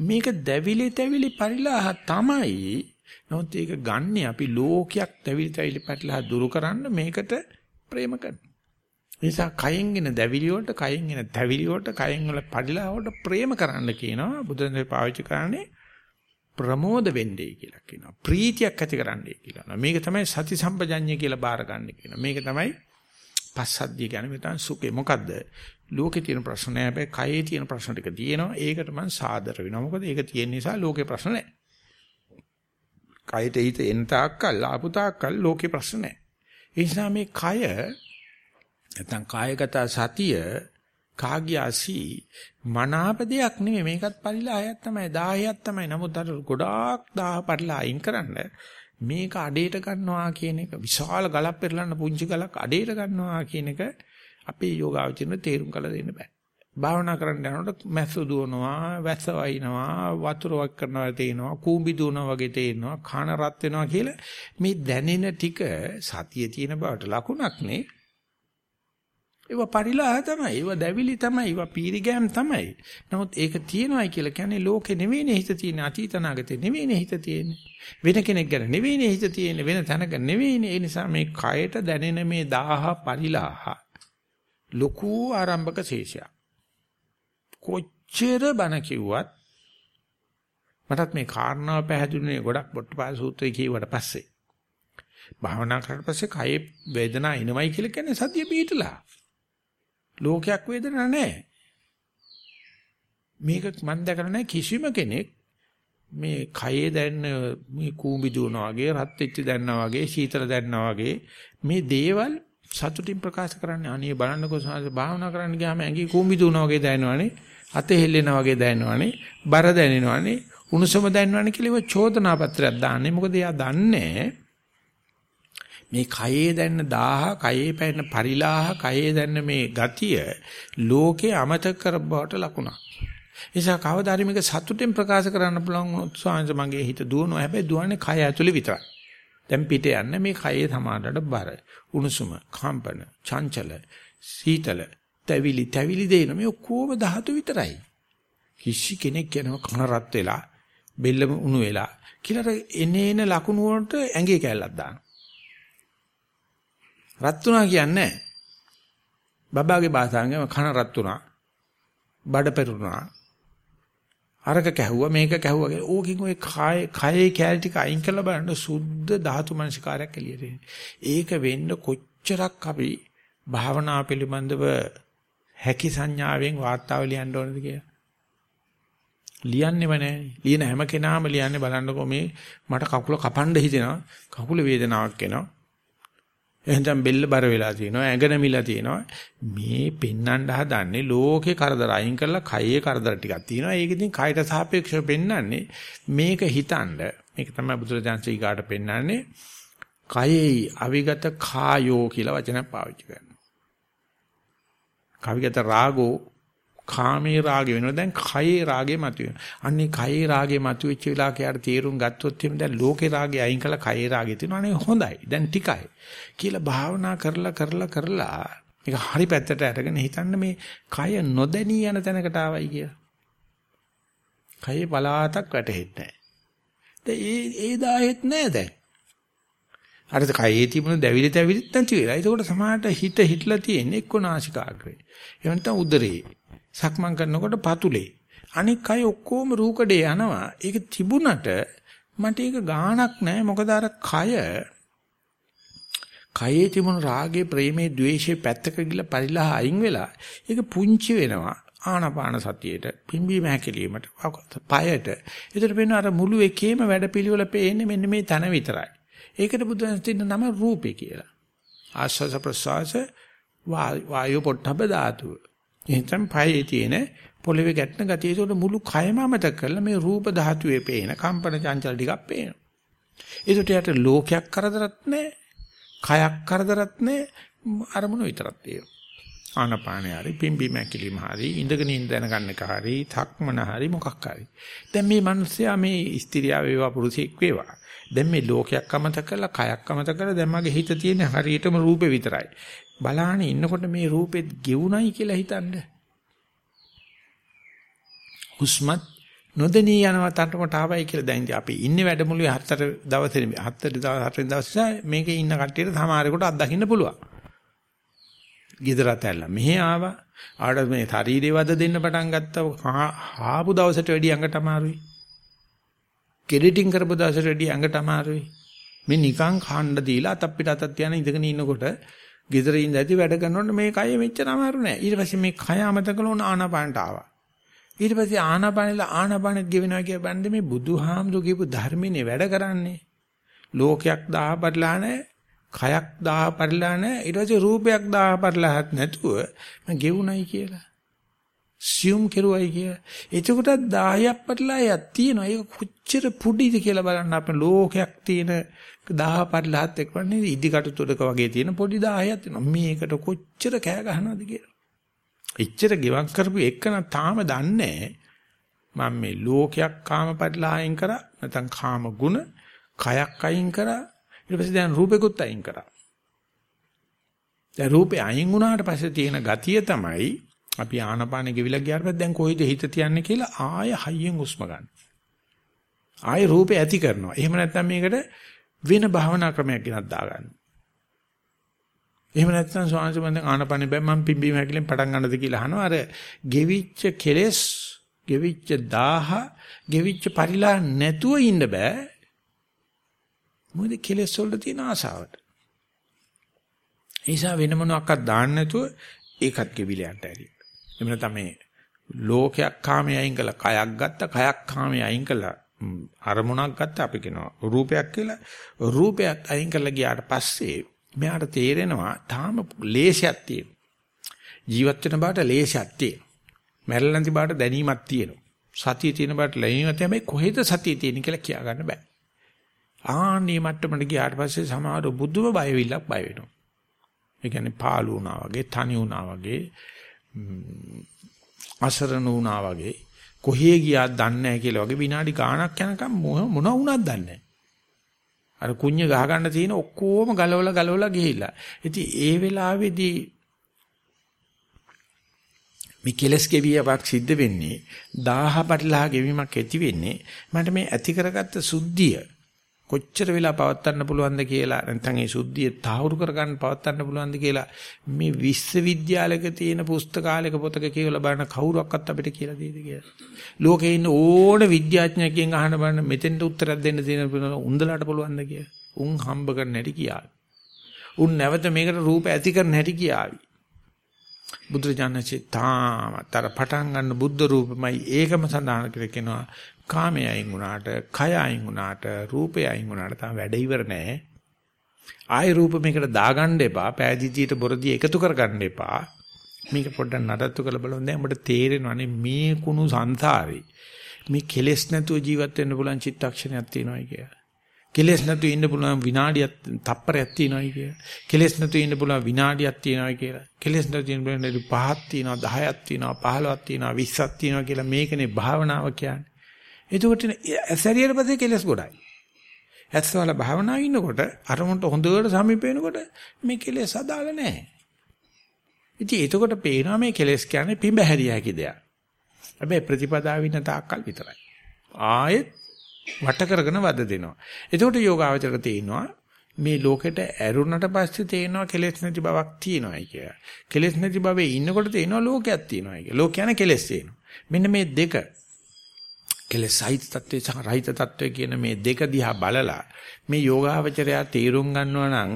Speaker 1: මේක දැවිලි තැවිලි පරිලාහ තමයි නමුත් ඒක ගන්න අපි ලෝකයක් දැවිලි තැවිලි පරිලාහ දුරු කරන්න මේකට ප්‍රේම කරනවා. නිසා කයෙන් එන දැවිලි වලට කයෙන් එන තැවිලි වලට කයෙන් වල පරිලාහ වලට ප්‍රේම කරන්න කියනවා බුදුන් පාවිච්චි කරන්නේ ප්‍රමෝද වෙන්නේ කියලා කියනවා. ප්‍රීතියක් ඇති කරන්නයි කියලා. මේක තමයි සති සම්පජඤ්ඤය කියලා බාර ගන්න කියනවා. මේක තමයි පස්සද්ධිය කියන්නේ මෙතන සුඛේ. මොකද්ද? ලෝකේ තියෙන ප්‍රශ්න නෑ. හැබැයි කයේ තියෙන ප්‍රශ්න ටික තියෙනවා. ඒකට මම සාදර වෙනවා. මොකද ඒක තියෙන නිසා ලෝකේ ප්‍රශ්න නෑ. කයට හිත එන තාක්කල් ආපු තාක්කල් ලෝකේ ප්‍රශ්න නෑ. ඒ නිසා මේ කය නැත්නම් කායගත සතිය කාග්‍යාසි මනාප දෙයක් නෙමෙයි. මේකත් පරිලාහයක් තමයි 10ක් තමයි. නමුත් අර ගොඩාක් 10 පරිලා අයින් කරන්න මේක අඩේට ගන්නවා කියන එක විශාල ගලක් පෙරලන්න පුංචි ගලක් අඩේට ගන්නවා කියන එක අපේ යෝගාවචරණ තේරුම් කළ දෙන්න බෑ. භාවනා කරන්න යනකොට මැස්ස දුවනවා වැස්ස වයින්නවා වතුර වක් කරනවා තේනවා කූඹි දුවනවා වගේ තේනවා කන රත් වෙනවා කියලා මේ දැනෙන ටික සතියේ තියෙන බවට ලකුණක් නේ. ඒව පරිලාහ තමයි. ඒව දැවිලි තමයි. ඒව පීරිගෑම් තමයි. නමුත් ඒක තියෙනවයි කියලා කියන්නේ ලෝකේ නෙවෙයිනේ හිත තියෙන්නේ. අතීත නාගතේ නෙවෙයිනේ හිත තියෙන්නේ. වෙන කෙනෙක් ගැන නෙවෙයිනේ හිත තියෙන්නේ. වෙන තැනක නෙවෙයිනේ. ඒ නිසා මේ කයට දැනෙන මේ දාහ පරිලාහ ලොකු ආරම්භක ශේෂයක්. කොච්චර බණ කිව්වත් මටත් මේ කාරණාව පැහැදිලිුනේ ගොඩක් පොට්ටපාය සූත්‍රය කියුවට පස්සේ. භාවනා කරලා පස්සේ කයේ වේදනාව එනවයි කියලා කියන්නේ සතිය පිටලා. ලෝකයක් වේදනා නැහැ. මේක මම දැකලා නැහැ කිසිම කෙනෙක් මේ කයේ දැන්න මේ කූඹි දුවනා වගේ රත් වෙච්ච දැනනා වගේ සීතල දැනනා වගේ මේ දේවල් සතුටින් ප්‍රකාශ කරන්නේ. අනේ බලන්නකෝ සාස භාවනා කරන්න ගියාම ඇඟි කූඹි දුවනා වගේ දැනෙනවනේ. අතේ හෙල්ලෙනා වගේ දැනෙනවනේ. බර දැනෙනවනේ. උණුසුම දැනෙනවනේ කියලා ඒව චෝදනා පත්‍රයක් දාන්නේ. මොකද එයා දන්නේ මේ කයේ දැන්න දාහ, කයේ පැන්න පරිලාහ, කයේ දැන්න මේ ගතිය ලෝකේ අමතක කරබවට ලකුණක්. නිසා කවදාරි මේක සතුටෙන් ප්‍රකාශ කරන්න පුළුවන් උත්සාහංශ මගේ හිත දුවනවා. හැබැයි දුවන්නේ කය ඇතුලේ විතරයි. දැන් පිට යන්නේ මේ කයේ සමානට බර, උණුසුම, කම්පන, චංචල, සීතල, තැවිලි, තැවිලි දෙන මේ ඔක්කොම ධාතු විතරයි. කිසි කෙනෙක් කියනවා කන රත් වෙලා, බෙල්ලම උණු වෙලා කියලා එනේන ලකුණු වලට ඇඟේ කැල්ලක් දානවා. රත් වුණා කියන්නේ බබාගේ භාෂාවෙන් කන රත් වුණා. බඩ පෙරුණා. අරක කැහුවා මේක කැහුවා කියලා. ඕකින් ඔය කය කයේ කැල ටික අයින් කරලා බලන්න සුද්ධ ධාතු මනසිකාරයක් එළියට එන්නේ. ඒක වෙන්න කොච්චරක් අපි භාවනා පිළිබඳව හැකි සංඥාවෙන් වාර්තාව ලියන්න ඕනද කියලා. ලියන්නේම නැහැ. ලියන හැම කෙනාම ලියන්නේ බලන්නකෝ මේ මට කකුල කපන්න හිතෙනවා. කකුල වේදනාවක් එනවා. එහෙනම් බෙල්ල බර වෙලා තියෙනවා ඇඟ නැමිලා තියෙනවා. මේ පෙන්නන්න හදන්නේ ලෝකේ කරදර අයින් කරලා කයේ කරදර ටිකක් තියෙනවා. ඒක ඉතින් කයට සාපේක්ෂව පෙන්නන්නේ මේක හිතනද? මේක තමයි බුදුරජාන්සේ ඊගාට පෙන්නන්නේ කයේ අවිගත කායෝ කියලා වචනයක් පාවිච්චි කරනවා. කවිගත රාගෝ කාමයේ රාගය වෙනවා. දැන් කයේ රාගය මතුවෙනවා. අන්නේ කයේ රාගය මතුවෙච්ච වෙලාවක යාට තීරුම් ගත්තොත් එimhe දැන් ලෝකේ රාගය අයින් කළා කයේ රාගය තියෙනවා. අනේ හොඳයි. දැන් ටිකයි. කියලා භාවනා කරලා කරලා කරලා මේක හරි පැත්තට අරගෙන හිතන්න මේ කය නොදැනී යන තැනකට ආවයි කියලා. කයේ පලාතක් වැටෙන්නේ නැහැ. දැන් ඒ ඒ දාහෙත් නැහැ දැන්. අර කයේ තිබුණ දැවිලි තැවිලිත් නැති වෙලා. ඒකෝට සමාහට හිත හිටලා තියෙන්නේ එක්ක නාසිකාග්‍රේ. එහෙම නැත්නම් උදරේ. සක්මන් කරනකොට පතුලේ. අනික් අය ඔක්කොම රූකඩේ යනවා. ඒක තිබුණට මට ඒක ගාණක් නැහැ. මොකද අර කය කයේ තිබුණු රාගේ ප්‍රේමේ ద్వේෂේ පැත්තක ගිහලා පරිලහ අයින් වෙලා ඒක පුංචි වෙනවා. ආනාපාන සතියේට පිම්බීම හැකිලීමට පයට. ඒතර වෙන අර මුළු එකේම වැඩපිළිවෙල පේන්නේ මෙන්න මේ තන විතරයි. ඒකට බුදුන් දෙන්න නම රූපේ කියලා. ආස්වාස ප්‍රසවාස වායු පොට්ටබ ධාතුව. එහෙනම් පයේ තියෙන පොළවේ ගැටෙන ගතිය ඒකට මුළු කයම අමතක කරලා මේ රූප ධාතුවේ පේන කම්පන චංචල ටිකක් පේනවා. ඒකට යට ලෝකයක් කරදරත් නැහැ. කයක් කරදරත් නැහැ. අරමුණු විතරක් තියෙනවා. ආනපානේ හරි පිම්බි මැකිලිම හරි ඉඳගෙන ඉඳ දැනගන්න එක හරි තක්මන හරි මොකක් හරි දැන් මේ මිනිස්සයා මේ ස්ත්‍රියා වේවා පුරුෂයෙක් වේවා දැන් මේ ලෝකයක් අමතක කරලා කයක් අමතක කරලා දැන් මගේ හිත තියෙන හරියටම රූපේ විතරයි බලාන ඉන්නකොට මේ රූපෙත් ගෙවුණයි කියලා හිතන්න හුස්මත් නොදෙනී යනවා තටමට ආවයි කියලා දැන් අපි ඉන්නේ වැඩමුළුවේ හතර දවසේ හතර දවස් හතර දවස් මේකේ ඉන්න කට්ටියට සමහරෙකුට අත්දකින්න පුළුවන් ගෙදරට ඇල්ලා මෙහෙ ආවා. ආඩ මේ ශරීරේ වද දෙන්න පටන් ගත්තා. ආපු දවසට වැඩි ඇඟට අමාරුයි. කෙඩිටින් කරපු දවසට වැඩි ඇඟට අමාරුයි. මේ නිකන් කණ්ඩ දීලා අතක් පිට අතක් තියන ඉඳගෙන ඉන්නකොට ගෙදර ඉඳදී වැඩ කරනකොට මේ කය මෙච්චර අමාරු නෑ. ඊට පස්සේ මේ කය අමතක කළොන ආනාපානට ආවා. ඊට පස්සේ ආනාපානෙලා ආනාපානෙත් ගෙවෙනවා කිය බන්නේ මේ බුදුහාමුදුරු කියපු ධර්මිනේ වැඩ කරන්නේ. ලෝකයක් දාපරලා නැහැ කයක් දාහ පරිලා නැහැ ඊට පස්සේ රූපයක් දාහ පරිලාහත් නැතුව මම ගෙවුණයි කියලා සියුම් කෙරුවයි කියලා එතකොට 10ක් පරිලාහයක් තියෙනවා ඒක කොච්චර පුඩිද කියලා බලන්න අපේ ලෝකයක් තියෙන 10 පරිලාහත් එක්වන්නේ ඉදිකට තුඩක වගේ තියෙන පොඩි 10ක් තියෙනවා මේකට කොච්චර කෑ ගහනවද කියලා එච්චර ගෙවක් කරපු එකන තාම දන්නේ මම මේ ලෝකයක් කාම පරිලාහයෙන් කරා නැත්නම් කාම ගුණ කයක් අයින් කරා ඊට පස්සේ දැන් රූපෙකුත් අයින් කරා. දැන් රූපේ අයින් වුණාට පස්සේ තියෙන ගතිය තමයි අපි ආනපානෙ ගෙවිලා ගියාට පස්සේ දැන් කොයිද හිත තියන්නේ කියලා ආය හයියෙන් හුස්ම ගන්න. ආය රූපේ ඇති කරනවා. එහෙම නැත්නම් මේකට වෙන භාවනා ක්‍රමයක් ගෙනත් දාගන්න. එහෙම නැත්නම් ස්වාමීන් වහන්සේ ආනපානෙ බෑ මම පිම්බීම හැකිලෙන් පටන් ගන්නද කියලා අහනවා. අර ගෙවිච්ච කෙලෙස්, ගෙවිච්ච දාහ, ගෙවිච්ච පරිලා නැතුව ඉන්න බෑ. මොකද කෙලෙස් වල තියෙන ආසාවට. ඒ නිසා වෙන මොනවාක්වත් දාන්න නැතුව ඒකත් කෙවිලයන්ට ඇරි. එමෙන්න තමයි ලෝකයක් කාමයේ අයින් කළා කයක් ගත්ත කයක් කාමයේ අයින් කළා අරමුණක් ගත්ත අපි කියනවා රූපයක් කියලා රූපයත් අයින් කරලා ගියාට පස්සේ මෙයාට තේරෙනවා තාම ලේෂයක් තියෙනවා. ජීවත් වෙන බාට ලේෂයක් තියෙනවා. මැරෙලා නැති බාට දැනීමක් තියෙනවා. සතිය තියෙන බාට ලැබීමක් තමයි කොහෙද සතිය තියෙන කියලා කියා ගන්න බෑ. ආන්නේ මට්ටමට ගියාට පස්සේ සමහර බුදුම බය විලක් බය වෙනවා. ඒ කියන්නේ පාළු වුණා වගේ, තනි වුණා වගේ, අසරණ වුණා වගේ, කොහේ ගියාද දන්නේ නැහැ කියලා වගේ විනාඩි ගාණක් යනකම් මොන වුණත් දන්නේ නැහැ. අර කුඤ්ඤ ගහ ගන්න තියෙන ඔක්කොම ගලවලා ගලවලා ගිහිල්ලා. ඉතින් ඒ වෙලාවේදී මේ කෙලස් ගෙවියක් සිද්ධ වෙන්නේ 1000 පරිලහ ගෙවීමක් ඇති වෙන්නේ මට මේ ඇති කරගත්ත සුද්ධිය කොච්චර වෙලා පවත්වන්න පුළුවන්ද කියලා නැත්නම් ඒ සුද්ධිය තාවුරු කරගන්න පවත්වන්න පුළුවන්ද කියලා මේ විශ්වවිද්‍යාලයක තියෙන පුස්තකාලයක පොතක කියවලා බලන කවුරක්වත් අපිට කියලා දෙයිද කියලා. ලෝකේ ඉන්න ඕන විද්‍යාඥයෙක්ගෙන් අහන බලන්න මෙතෙන්ට උත්තරයක් දෙන්න තියෙන උන්දලාට පුළුවන්ද කියලා. උන් හම්බ කරන්න හැටි කියාවි. උන් නැවත මේකට රූප ඇති කරන්න හැටි කියාවි. බුදුරජාණන්සේ තාමතර පටන් ගන්න බුද්ධ රූපමයි ඒකම සඳහන් කරගෙනවා කාමයේ අයින් වුණාට, කය අයින් වුණාට, රූපය අයින් වුණාට තාම වැඩ ඉවර නෑ. ආය රූප මේකට දාගන්න එපා, පෑදීතියට බොරදී එකතු කරගන්න එපා. මේක පොඩ්ඩක් නඩත්තු කරලා බලන්න දැන් අපිට තේරෙනවානේ මේ කුණු සංසාරේ මේ කෙලෙස් නැතුව ජීවත් වෙන්න පුළුවන් චිත්තක්ෂණයක් තියෙනවා කියලා. කෙලෙස් නැතු ඉන්න පුළුවන් විනාඩියක් තප්පරයක් තියෙනවායි කියලා. කෙලෙස් නැතු ඉන්න පුළුවන් විනාඩියක් තියෙනවායි කියලා. කෙලෙස් නැතු ඉන්න පුළුවන් පහක් තියෙනවා 10ක් තියෙනවා 15ක් තියෙනවා 20ක් තියෙනවා කියලා මේකනේ භාවනාව කියන්නේ. එතකොට ඇසරියට පස්සේ කෙලෙස් ගොඩයි. ඇස්වල භාවනාවේ ඉන්නකොට අරමුණට හොඳට සමීප වෙනකොට මේ කෙලෙස් අදාළ නැහැ. ඉතින් එතකොට පේනවා මේ කෙලෙස් කියන්නේ පිඹ හැරිය හැකි දෙයක්. හැබැයි ප්‍රතිපදාව ඉන්න තාක්කල් විතරයි. ආයෙත් වට කරගෙන වද දෙනවා. එතකොට යෝගාවචරක තේිනවා මේ ලෝකෙට ඇරුණට පස්සේ තේනවා කෙලෙස් නැති බවක් තියෙනවායි කියලා. කෙලෙස් නැති භවයේ ඉන්නකොට තේනවා ලෝකයක් තියෙනවායි කියලා. ලෝක කියන්නේ කෙලෙස් තියෙනවා. මෙන්න මේ දෙක කෙලෙස් සහිත තත්ත්වයේ සහ රහිත තත්ත්වයේ කියන මේ දෙක දිහා බලලා මේ යෝගාවචරය තීරුම් ගන්නවා නම්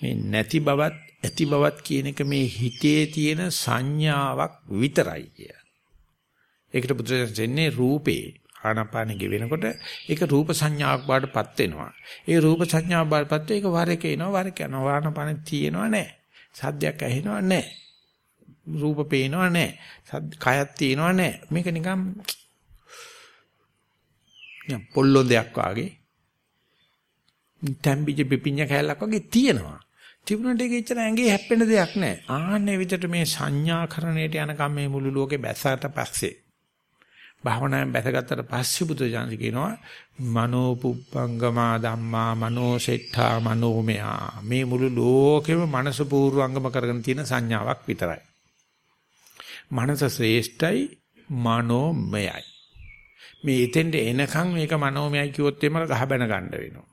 Speaker 1: මේ නැති බවත් ඇති බවත් කියන එක මේ හිතේ තියෙන සංඥාවක් විතරයි කිය. ඒකට බුදුරජාණන් දෙන්නේ රූපේ ආනාපානෙ ගෙවෙනකොට ඒක රූප සංඥාවක් බාටපත් වෙනවා. ඒ රූප සංඥාවක් බාටපත් ඒක වර එක එනවා වර එක යනවා ආනාපානෙ තියෙනවා නැහැ. සද්දයක් ඇහෙනවා නැහැ. රූප පේනවා නැහැ. සද්ද කයක් තියෙනවා නැහැ. මේක නිකන් නිකන් පොල්ලොන්දයක් වාගේ තැම්බිජ පිපිඤ්ඤ කැලක් වගේ තියෙනවා. තිබුණට ඒක එච්චර ඇඟේ හැප්පෙන දෙයක් නැහැ. ආන්නේ විදිහට මේ සංඥාකරණයට යනකම් මේ මුළු ලෝකේ බැසකට පස්සේ භාවනාවෙන් බැසගත්තට පස්සේ බුදු දහම කියනවා මනෝ පුප්පංගමා ධම්මා මනෝ සෙට්ඨා මනෝමයා මේ මුළු ලෝකෙම මනස පූර්වංගම කරගෙන තියෙන සංඥාවක් විතරයි. මනස ශ්‍රේෂ්ඨයි මනෝමයයි. මේ එතෙන්ට එනකන් මේක මනෝමයයි කිව්වොත් එමර ගහ බැන ගන්න වෙනවා.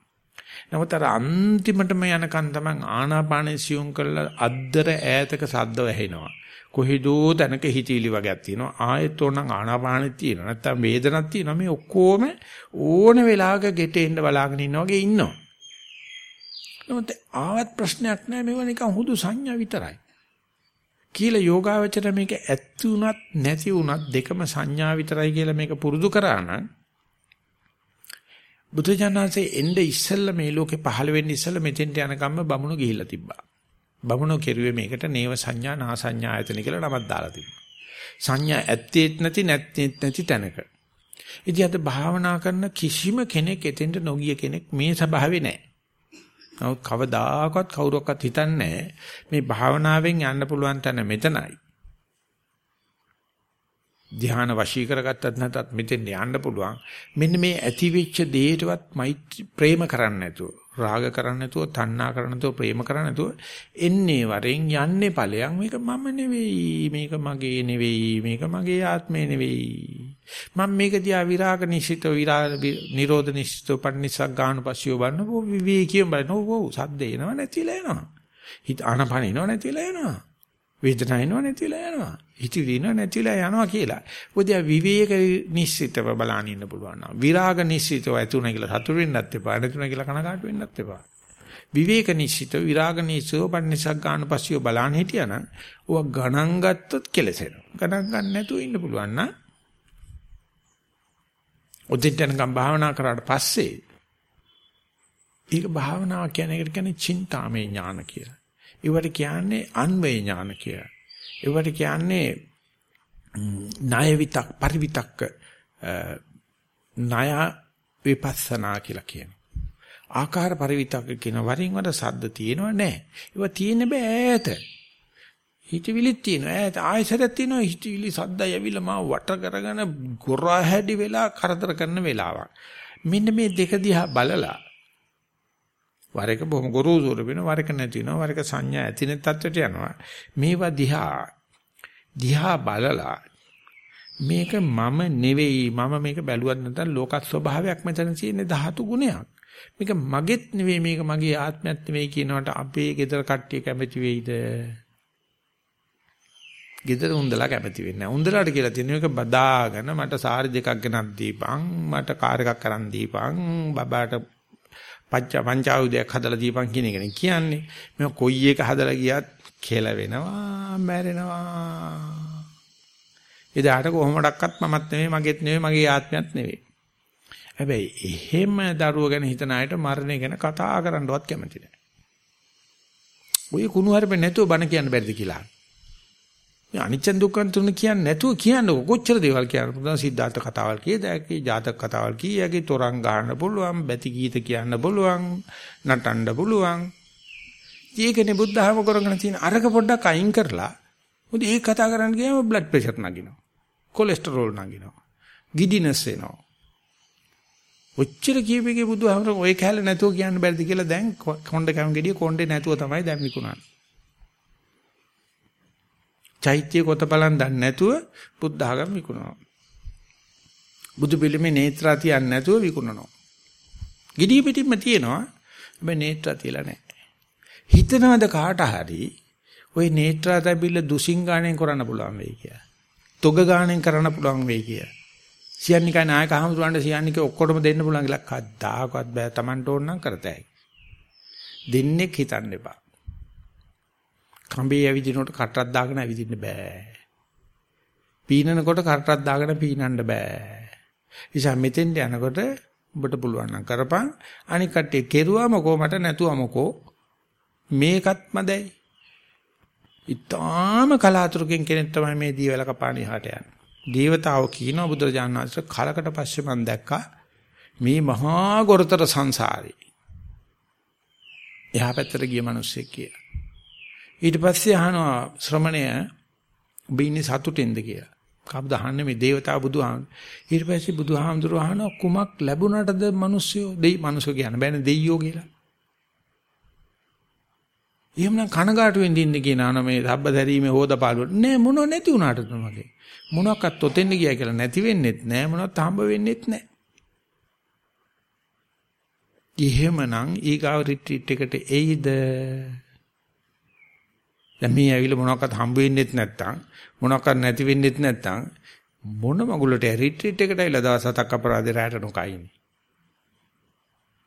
Speaker 1: නමුත් අර අන්තිමටම යනකන් තමයි ආනාපානෙ සියුම් කරලා අද්දර ඈතක සද්ද ඇහෙනවා. කොහෙදෝ තැනක හිතීලි වගේක් තියෙනවා. ආයෙත් ඕනනම් ආනාපානෙ තියෙනවා. නැත්තම් වේදනක් තියෙනවා. මේ ඔක්කොම ඕන වෙලාවක ගෙටෙන්න බලාගෙන ඉන්නා වගේ ඉන්නවා. නමුත් ආවත් ප්‍රශ්නයක් නැහැ. මේවා නිකන් හුදු සංඥා විතරයි. කියලා යෝගාවචර මේක ඇත්ති උනත් නැති උනත් දෙකම සංඥා විතරයි කියලා මේක පුරුදු කරා නම් බුදුජානනාංශයේ එnde ඉස්සෙල්ලා මේ ලෝකේ පහළ වෙන්න ඉස්සෙල්ලා මෙතෙන්ට යනකම්ම බමුණු ගිහිල්ලා තිබ්බා. බමුණු කෙරුවේ මේකට නේව සංඥා නා සංඥා ආයතන කියලා නමක් දාලා තිබ්බා. සංඥා ඇත්තේත් නැති නැත්තේත් නැති තැනක. ඉතින් අද භාවනා කරන කිසිම කෙනෙක් එතෙන්ට නොගිය කෙනෙක් මේ ස්වභාවේ නැහැ. නමුත් කවදාකවත් කවුරක්වත් හිතන්නේ මේ භාවනාවෙන් යන්න පුළුවන් තැන මෙතනයි. ධ්‍යාන වශී කරගත්තත් නැතත් මෙතෙන් යන්න පුළුවන්. මෙන්න මේ ඇති වෙච්ච දෙයටවත් මෛත්‍රී ප්‍රේම කරන්න නැතුව, රාග කරන්න නැතුව, තණ්හා කරන්න නැතුව, ප්‍රේම කරන්න නැතුව එන්නේ වරෙන් යන්නේ ඵලයන් මේක මම නෙවෙයි, මේක මගේ නෙවෙයි, මේක මගේ ආත්මේ නෙවෙයි. මම මේක දිහා විරාග නිශ්චිත විරාග නිරෝධ නිශ්චිත පන්නිසක් ගන්න පස්සියෝ බලනකො විවේකීව බලනකො සද්ද එනව නැතිලා යනවා. හිත ආනපන එනව නැතිලා යනවා. වේදනාව එනව නැතිලා යනවා. හිතවිලි එනව නැතිලා යනවා කියලා. මොකද විවේක නිශ්චිතව බලන්න ඉන්න පුළුවන් නම් විරාග නිශ්චිතව ඇතුණ කියලා සතුට වෙන්නත් එපා. නැතුණ කියලා කනකාට වෙන්නත් එපා. විවේක නිශ්චිත විරාග නිශ්චිතව පන්නිසක් ගන්න පස්සියෝ බලන්න හිටියානම් ඕවා ගණන් ගත්තොත් කෙලසෙනවා. ගණන් ගන්න නැතුව ඉන්න පුළුවන් නම් ඔතෙන්ට යනකම් භාවනා කරාට පස්සේ ඒක භාවනාව කියන එකට කියන්නේ චින්තාමය ඥාන කියලා. ඒවට කියන්නේ අන්වේ ඥාන කියලා. ඒවට කියන්නේ ණය විතක් පරිවිතක්ක ණය විපස්සනා කියලා කියනවා. ආකාර පරිවිතක්ක කියන වරින් වර සද්ද තියෙනව නැහැ. ඒවා තියෙන බෑ ඈත. හිතවිලිත් තියෙනවා. ඈත ආයසරයක් තියෙනවා. හිතවිලි සද්දය ඇවිල්ලා මාව වට කරගෙන ගොරා හැඩි වෙලා කරදර කරන වෙලාවක්. මෙන්න මේ දෙක දිහා බලලා වර එක බොහොම ගොරෝසුර වෙනවා වර එක නැති වෙනවා වර එක සංඥා ඇති නැති තත්ත්වයට යනවා. මේවා දිහා දිහා බලලා මේක මම නෙවෙයි මම මේක බැලුවත් නැත්නම් ලෝක ස්වභාවයක් මෙතන තියෙන ධාතු ගුණයක්. මේක මගෙත් නෙවෙයි මේක මගේ ආත්මයක් නෙවෙයි කියනකට අපේ ගෙදර කට්ටිය කැමති වෙයිද? ගෙදර උන්දලා කැමති වෙන්නේ නැහැ. උන්දලාට කියලා තියෙන එක බදාගෙන මට සාරි දෙකක් ගෙනත් දීපන්, මට කාර් එකක් කරන් දීපන්, බබාට පච්ච පංචායුධයක් හදලා දීපන් කියන එකනේ කියන්නේ. මේ කොයි එක හදලා ගියත් කෙල වෙනවා, මැරෙනවා. එදාට කොහොමඩක්වත් මමත් නෙවෙයි, මගේත් නෙවෙයි, මගේ ආත්මයත් නෙවෙයි. හැබැයි එහෙම දරුව ගැන හිතන අයට මරණය ගැන කතා කරන්නවත් කැමති නැහැ. ඔය කුණු හරපේ නැතුව බණ කියන්න බැරිද කියලා. මේ අනිච්ච දුක්ඛ තුන කියන්නේ නැතුව කියන්නේ කොච්චර දේවල් කියන්න පුළුවන් සිද්ධාර්ථ කතාවල් කීයද? ඇකි ජාතක කතාවල් කීයකි තොරන් ගන්න පුළුවන් බැති ගීත කියන්න පුළුවන් නටන්න පුළුවන්. ඒකනේ බුද්ධහම කරගෙන තියෙන අරක පොඩ්ඩක් අයින් කරලා මොකද ඒක කතා කරන්න ගියාම බ්ලඩ් ප්‍රෙෂර් නගිනවා. කොලෙස්ටරෝල් නගිනවා. ගිඩිනස් එනවා. ඔච්චර කියපේකේ බුදුහාමර ඔය කැල නැතුව කියන්න බැරිද කියලා දැන් කොණ්ඩ කැම් ගෙඩිය කොණ්ඩේ නැතුව තමයි දැන් විකුණන්නේ. චෛත්‍ය කොත බලන් දන්නේ නැතුව බුද්ධ ආගම විකුණනවා. බුදු පිළිමේ නේත්‍රා තියන්නේ නැතුව විකුණනවා. ගෙඩිය පිටින්ම තියෙනවා. හැබැයි නේත්‍රා තියලා නැහැ. හිතනවද කාට හරි ওই නේත්‍රා තැබිල්ල දුසින් ගාණෙන් කරන්න පුළුවන් වෙයි කියලා. තොග ගාණෙන් කරන්න පුළුවන් වෙයි කියලා. සියන්නිකයි නායක හමුදුරන්ට සියන්නික ඔක්කොටම දෙන්න පුළුවන් කියලා කද්දාකවත් බෑ Tamanට ඕන නම් කරතයි. දෙන්නේ හිතන්න එපා. කඹේ ඇවිදිනකොට කටරක් දාගෙන ඇවිදින්න බෑ. පීනනකොට කටරක් දාගෙන පීනන්න බෑ. නිසා මෙතෙන්ට යනකොට ඔබට පුළුවන් නම් කරපන් අනික කට්ටිය කෙරුවාම කොමට නැතුවමකෝ මේකත් මදයි. ඊටාම කලාතුරකින් කෙනෙක් තමයි මේ දීවල කපාණි හට යන්නේ. දේවතාවෝ කියනවා බුදුරජාණන් වහන්සේ කලකට පස්සේ මම දැක්කා මේ මහා ගොරතර සංසාරේ. එහා පැත්තට ගිය මිනිස්සෙක් කියලා. ඊට පස්සේ අහනවා ශ්‍රමණය ඔබ ඉන්නේ සතුටින්ද කියලා. කවුද අහන්නේ මේ දේවතාව බුදුහාම. ඊට පස්සේ බුදුහාමුදුරුවෝ අහනවා කුමක් ලැබුණාටද මිනිස්සු දෙයි මිනිස්සු කියන බෑනේ දෙයියෝ කියලා. එහෙමනම් කනගාටු වෙන්න ඉන්න කියනවා මේ ධබ්බ දැරීමේ හොදපාලුවට නෑ මොනව නැති වුණාට තමගේ මොනවාක්වත් ඔතෙන්ද ගියා කියලා නැති වෙන්නෙත් නෑ මොනවත් හම්බ වෙන්නෙත් නෑ එහෙමනම් ඊගාව රිට්‍රීට් එකට එයිද දැන් මේ ඇවිල්ලා මොනවාක්වත් හම්බ වෙන්නෙත් නැත්තම් මොනවාක්වත් නැති වෙන්නෙත් නැත්තම් මොන මගුලට රිට්‍රීට් එකට ඇවිල්ලා දවස් හතක් අපරාධේ රැට නොකයිනේ.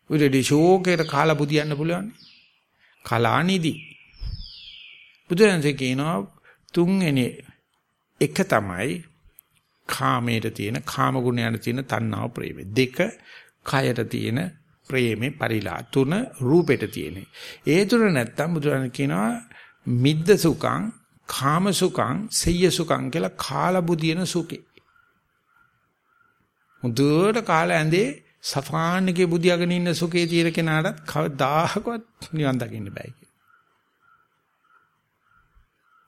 Speaker 1: උඩදී ෂෝකේට කාලා බුදියන්න පුළුවන්. කලානිදි බුදුරජාණන්සේ කියනවා තුන්වෙනි එක තමයි කාමයට තියෙන කාම ගුණයට තියෙන තණ්හාව ප්‍රේමය. දෙක කයට තියෙන ප්‍රේමේ පරිලා තුන රූපෙට තියෙන. ඒ තුන නැත්තම් බුදුරජාණන් කියනවා මිද්ද සුඛං කාම සුඛං සෙය්‍ය සුඛං කියලා කාලා බුදින සුඛේ මුදුවට කාලා ඇඳේ සෆාන්නකේ බුදියාගෙන ඉන්න සුඛේ තියෙන කෙනාට කවදාහකවත් නිවන් දකින්න බෑ කියලා.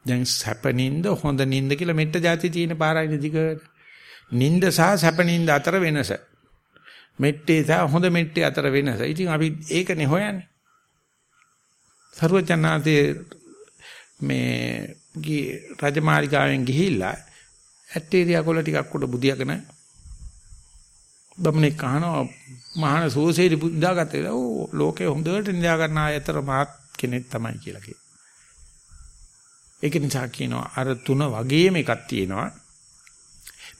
Speaker 1: දැන් සැප නින්ද හොඳ නින්ද කියලා මෙට්ට જાති තියෙන පාරයි දිගට. නින්ද සහ සැප නින්ද අතර වෙනස. මෙට්ටේ සහ හොඳ මෙට්ටේ අතර වෙනස. ඉතින් අපි ඒකනේ හොයන්නේ. සර්වඥාතේ මේ රජමාලිගාවෙන් ගිහිල්ලා ඇටේරියා කොළ ටිකක් උඩ බුදියාගෙන බමුණෙක් අහනවා මහාන සෝසේරි නිදාගත්තේ. ඕ ලෝකේ හොඳට නිදා ගන්න ආයතර මාත් කෙනෙක් තමයි කියලා කියනවා. ඒක නිසා කියනවා අර තුන වගේම එකක් තියෙනවා.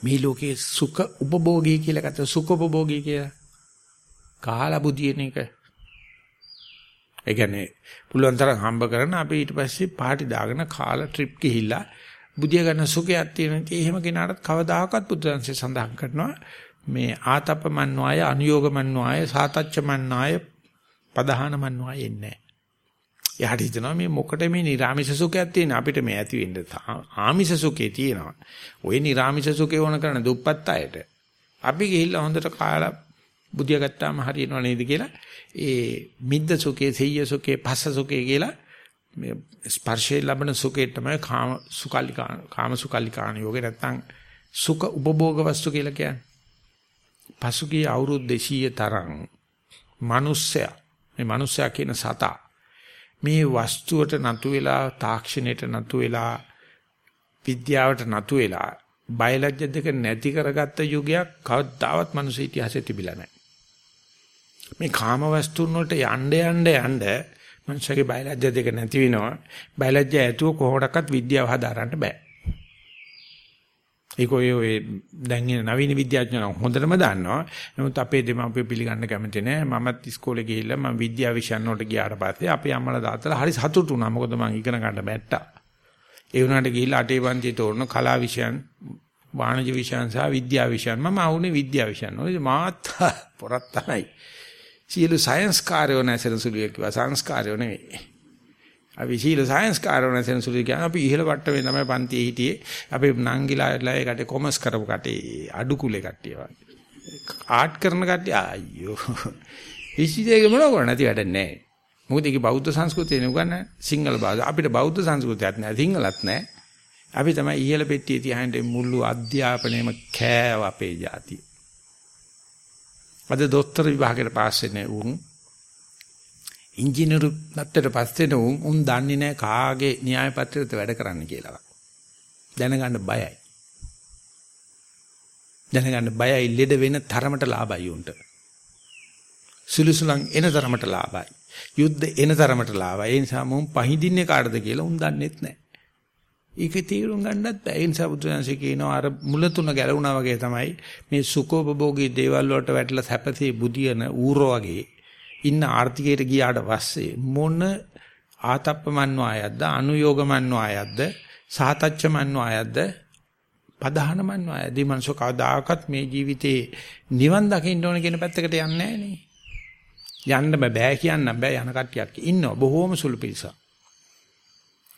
Speaker 1: මේ ලෝකේ සුඛ උපභෝගී කියලා ගත්තා සුඛ උපභෝගී කියලා. කාලා බුදියන එක. ඒ කියන්නේ පුළුවන් තරම් හම්බ කරන අපි ඊට පස්සේ පාටි දාගෙන කාලා ට්‍රිප් ගිහිල්ලා බුදිය ගන්න සුඛයක් තියෙන ඉතින් එහෙම කෙනාට කවදාකවත් බුදුරන්සේ සඳහන් කරනවා මේ ආතපමන්්වාය අනුയോഗමන්්වාය සාතච්චමන්්වාය පදහානමන්්වාය එන්නේ එයාට හිතනවා මේ මොකට මේ නිර්ආමිෂ සුඛයක් තියෙන අපිට මේ ඇති වෙන්න ආමිෂ සුඛේ තියෙනවා. ওই නිර්ආමිෂ සුඛේ ඕන කරන දුප්පත් අයට. අපි ගිහිල්ලා හොඳට කාලා බුදියා ගත්තාම හරියනව නේද කියලා ඒ මිද්ද සුඛේ, සෙය්‍ය සුඛේ, පස්ස සුඛේ කියලා මේ ස්පර්ශයේ ලැබෙන සුඛේ තමයි කාම සුකල්ලිකාන කාම සුකල්ලිකාන යෝගේ නැත්තම් සුඛ උපභෝග වස්තු කියලා කියන්නේ. පසුගිය අවුරුදු 200 තරම් මිනිස්සයා මේ මිනිස්සයා කියන සතා මේ වස්තුවට නතු වෙලා තාක්ෂණයට නතු වෙලා විද්‍යාවට නතු වෙලා බයලජ්‍ය දෙක නැති කරගත්ත යුගයක් කවදාවත් මිනිස් ඉතිහාසයේ තිබිලා නැහැ. මේ කාම වස්තුන් වලට යන්න යන්න යන්න මනුෂ්‍යගේ බයලජ්‍ය දෙක නැති වෙනවා. බයලජ්‍ය ඇතුව කොහොමඩක්වත් විද්‍යාව හදාරන්න බෑ. ඒක ඔය ඔය දැන් ඉන්න නවීන විද්‍යාඥයෝ හොඳටම දන්නවා. නමුත් අපේ දෙමාපියෝ පිළිගන්න කැමති නෑ. මමත් ඉස්කෝලේ ගිහිල්ලා මම විද්‍යා විෂයන් වලට ගියාට පස්සේ අපේ අම්මලා තාත්තලා හරි සතුටු වුණා. මොකද මම ඉගෙන ගන්න බැට්ටා. ඒ වුණාට ගිහිල්ලා අටේ පන්තියේ තෝරන කලා විෂයන්, වාණිජ්‍ය විෂයන් සහ විද්‍යා විෂයන් මම ආුනේ විද්‍යා විෂයන්. ඔය මාත් <laughs> පොරක් තමයි. සියලු සයන්ස් කාර්යෝ නැසෙන සුළුය කිව්වා සංස්කාරයෝ නෙවෙයි. අපි සීල සයන්ස් කාරණා සෙනසුලි කියන අපි ඉහළ වට්ටමේ තමයි පන්තියේ හිටියේ. අපි නංගිලා ලයකට කොමර්ස් කරපු කටේ අඩු කුලේ කට්ටිය වගේ. ආර්ට් කරන කට්ටිය අයියෝ. ඉසිදේක මොනව කරන්නේ නැති වැඩ නැහැ. මොකද ඒක බෞද්ධ සංස්කෘතිය නෙවෙයි සිංහල භාෂාව. අපිට බෞද්ධ සංස්කෘතියක් නැහැ සිංහලත් නැහැ. අපි තමයි ඉහළ පෙට්ටියේ තියාගෙන මුළු අධ්‍යාපනයේම කෑව අපේ ජාතිය. අද දොස්තර විභාගයට පාස් වෙන්නේ උන් ඉංජිනේරු නැත්තට පස්සේ උන් උන් දන්නේ නැහැ කාගේ න්‍යාය පත්‍රයට වැඩ කරන්න කියලා. දැනගන්න බයයි. දැනගන්න බයයි ලෙඩ වෙන තරමට ලාභයි උන්ට. සුළුසුලන් එන තරමට ලාභයි. යුද්ධ එන තරමට ලාභයි. ඒ නිසා මොන් පහඳින්නේ කාටද කියලා උන් දන්නෙත් නැහැ. ඒක තීරුම් ගන්නත් බෑ. ඒ නිසා බුදුරජාණන්සේ කියනවා අර මුල තුන ගැලවුණා වගේ තමයි මේ සුඛෝපභෝගී දේවල් වලට වැටලා සැපසේ බුදියන ඌරෝ වගේ ඉන්න ආර්ථිකයට ගියාට පස්සේ මොන ආතප්පමන්වායද්ද අනුയോഗමන්වායද්ද සාතච්චමන්වායද්ද පදහනමන්වායදී මනස කවදාකවත් මේ ජීවිතේ නිවන් දකින්න ඕන කියන පැත්තකට යන්නේ නැහැ යන්න බෑ කියන්න බෑ යන කට්ටියක් ඉන්නවා බොහෝම සුළු පිරිසක්.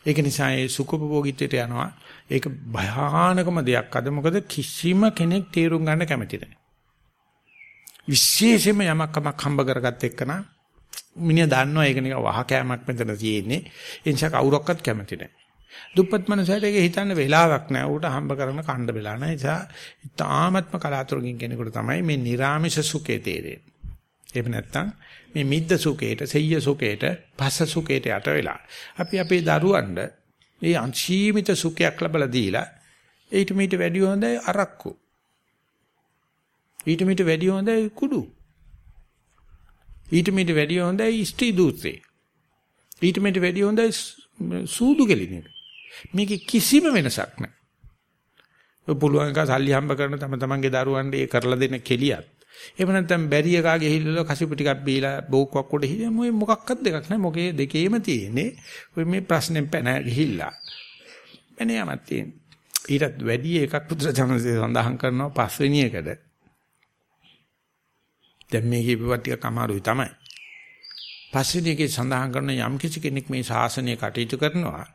Speaker 1: ඒක නිසා ඒ සුඛභෝගීත්වයට යනවා. ඒක භයානකම දෙයක්. අද මොකද කිසිම කෙනෙක් තීරුම් ගන්න කැමති නැහැ. විශේෂයෙන්ම යමක් කමක් හම්බ කරගත්ත එක්කන මිනිහා දන්නවා ඒක නිකන් වහකෑමක් මෙතන තියෙන්නේ. ඒ නිසා කවුරක්වත් කැමති නැහැ. දුප්පත් මනුස්සයට ඒක හිතන්න වෙලාවක් නැහැ. ඌට හම්බ කරන කණ්ඩ වෙලා නැහැ. ඒ නිසා තාමත්ම කලාතුරකින් කෙනෙකුට තමයි මේ නිර්ාමිෂ සුඛේ තේරෙන්නේ. එහෙම නැත්නම් මේ මිද්ද සුඛේට, සෙය්‍ය සුඛේට, පස්ස සුඛේට යට වෙලා අපි අපේ දරුවන්ට මේ අන්සීමිත සුඛයක් ලැබලා දීලා ඊට මීට වැඩි හොඳයි අරක්කු. ඊට මීට වැඩි හොඳයි කුඩු. ඊට මීට වැඩි හොඳයි ස්ත්‍රී දූතේ. ඊට මීට වැඩි හොඳයි සූදු කෙලින එක. මේකේ කිසිම වෙනසක් නැහැ. ඔය පුළුවන් එක සල්ලි හම්බ කරන තම තමන්ගේ දරුවන්ට ඒ කරලා දෙන කෙලියත්. එහෙම නැත්නම් බැරි එකා ගිහිල්ලා කසිපු ටිකක් බීලා බෝක්කක් උඩ හිටිය මොයි මොකක්වත් දෙකක් නැහැ. මොකේ දෙකේම තියෙන්නේ ඔය මේ ප්‍රශ්නෙන් පැන ගිහිල්ලා. එනේ යමක් තියෙන්නේ. ඊටත් වැඩි එකක් පුදුරජනසේ සඳහන් කරනවා පස්වෙනි එකට. දැන් මේ කියපුවා ටිකක් අමාරුයි තමයි. පස්වෙනි එකේ සඳහන් කරන යම් කිසි කෙනෙක් මේ ශාසනය කටයුතු කරනවා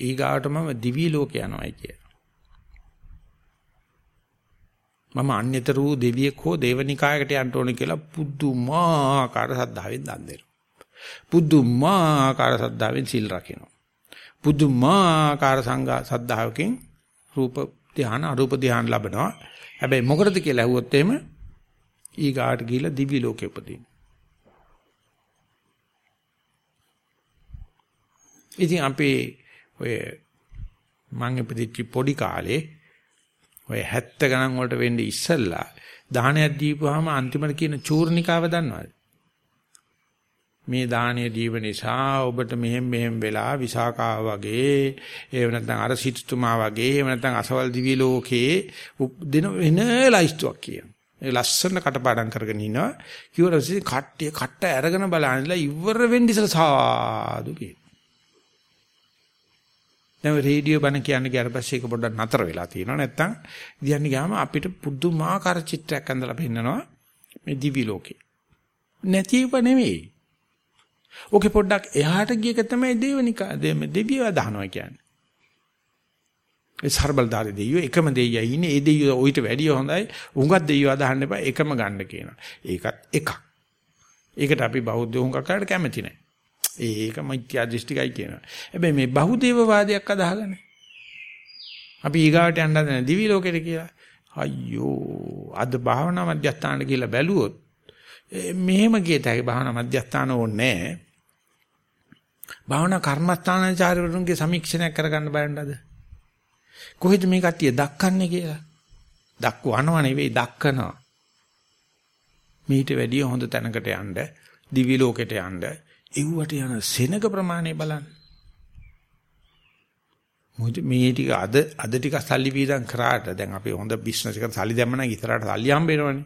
Speaker 1: ඊගාවට මම දිවි ලෝක යනවායි කිය. මම අන්‍යතර වූ දෙවියෙක් හෝ දේවනිකායකට යන්න ඕනේ කියලා පුදුමාකාර සද්ධාවෙන් දන් දෙනවා. පුදුමාකාර සද්ධාවෙන් සිල් රකිනවා. පුදුමාකාර සංඝ සද්ධාවකින් රූප ධාන අරූප ධාන ලබනවා. හැබැයි මොකටද කියලා ඇහුවොත් එහෙම ඊගාට ගිහිලා දිවි ලෝකෙ උපදින්න. ඉතින් අපි ඔය මං ඉපදිච්ච පොඩි කාලේ ඔය 70 ගණන් වලට වෙන්නේ ඉස්සල්ලා දානයක් දීපුවාම අන්තිමට කියන චූර්ණිකාව දන්නවද? මේ දානීය දීව නිසා ඔබට මෙහෙම මෙහෙම වෙලා විසාකාව වගේ එහෙම නැත්නම් අර සිටුතුමා වගේ එහෙම නැත්නම් අසවල් දිවි ලෝකේ දෙන වෙන ලයිස්තුවක් කියන. ඒ ලස්සන කටපාඩම් කරගෙන ඉනවා. කිව්වොත් කට්ටිය කට්ට අරගෙන බලන්නලා ඉවර වෙන්න ඉස්සලා සාදු කියන. දැන් රේඩියෝ බණ කියන්න ගියාට පස්සේ ඒක පොඩ්ඩක් නතර වෙලා තියෙනවා. නැත්තම් ඉදියන්නේ ගියාම අපිට පුදුමාකාර චිත්‍රයක් ඇඳලා පෙන්නනවා මේ දිවි ලෝකේ. නැතිව නෙවෙයි. ඕකේ පොඩ්ඩක් එහාට ගියක තමයි දේවනිකා දෙවියව දහනවා කියන්නේ. ඒ සර්බල්දාරි දෙවියෝ එකම දෙයියයි ඉන්නේ. ඒ දෙවියෝ ඌට වැඩිය හොඳයි. උංගක් දෙවියව දහන්න එපා. එකම ගන්න කියනවා. ඒකත් එකක්. ඒකට අපි බෞද්ධ උංගක් කාට කැමති නැහැ. ඒක මිත්‍යා දෘෂ්ටිකයි කියනවා. හැබැයි මේ බහුදේවවාදයක් අදහගෙන අපි ඊගාවට යන්න හදන දිවි ලෝකෙට කියලා. අයියෝ අද භාවනා මධ්‍යස්ථානට කියලා බැලුවොත් මෙහෙම ගියතයි භාවනා මධ්‍යස්ථාන ඕනේ නැහැ. භාවනා කර්මස්ථානාචාර්යවරුන්ගේ සමීක්ෂණයක් කරගන්න බලන්නද? කොහෙද මේ කට්ටිය දක්කන්නේ කියලා? දක්වනවා නෙවෙයි දක්කනවා. මීට වැඩිය හොඳ තැනකට යන්න, දිවි ලෝකෙට යන්න, එව්වට යන සෙනග ප්‍රමාණය බලන්න. මොකද මේ ටික අද අද ටික සල්ලි වීදම් කරාට දැන් අපි හොඳ බිස්නස් එකකට සල්ලි දැම්ම නම් ඉතරට සල්ලි හම්බ වෙනවනේ.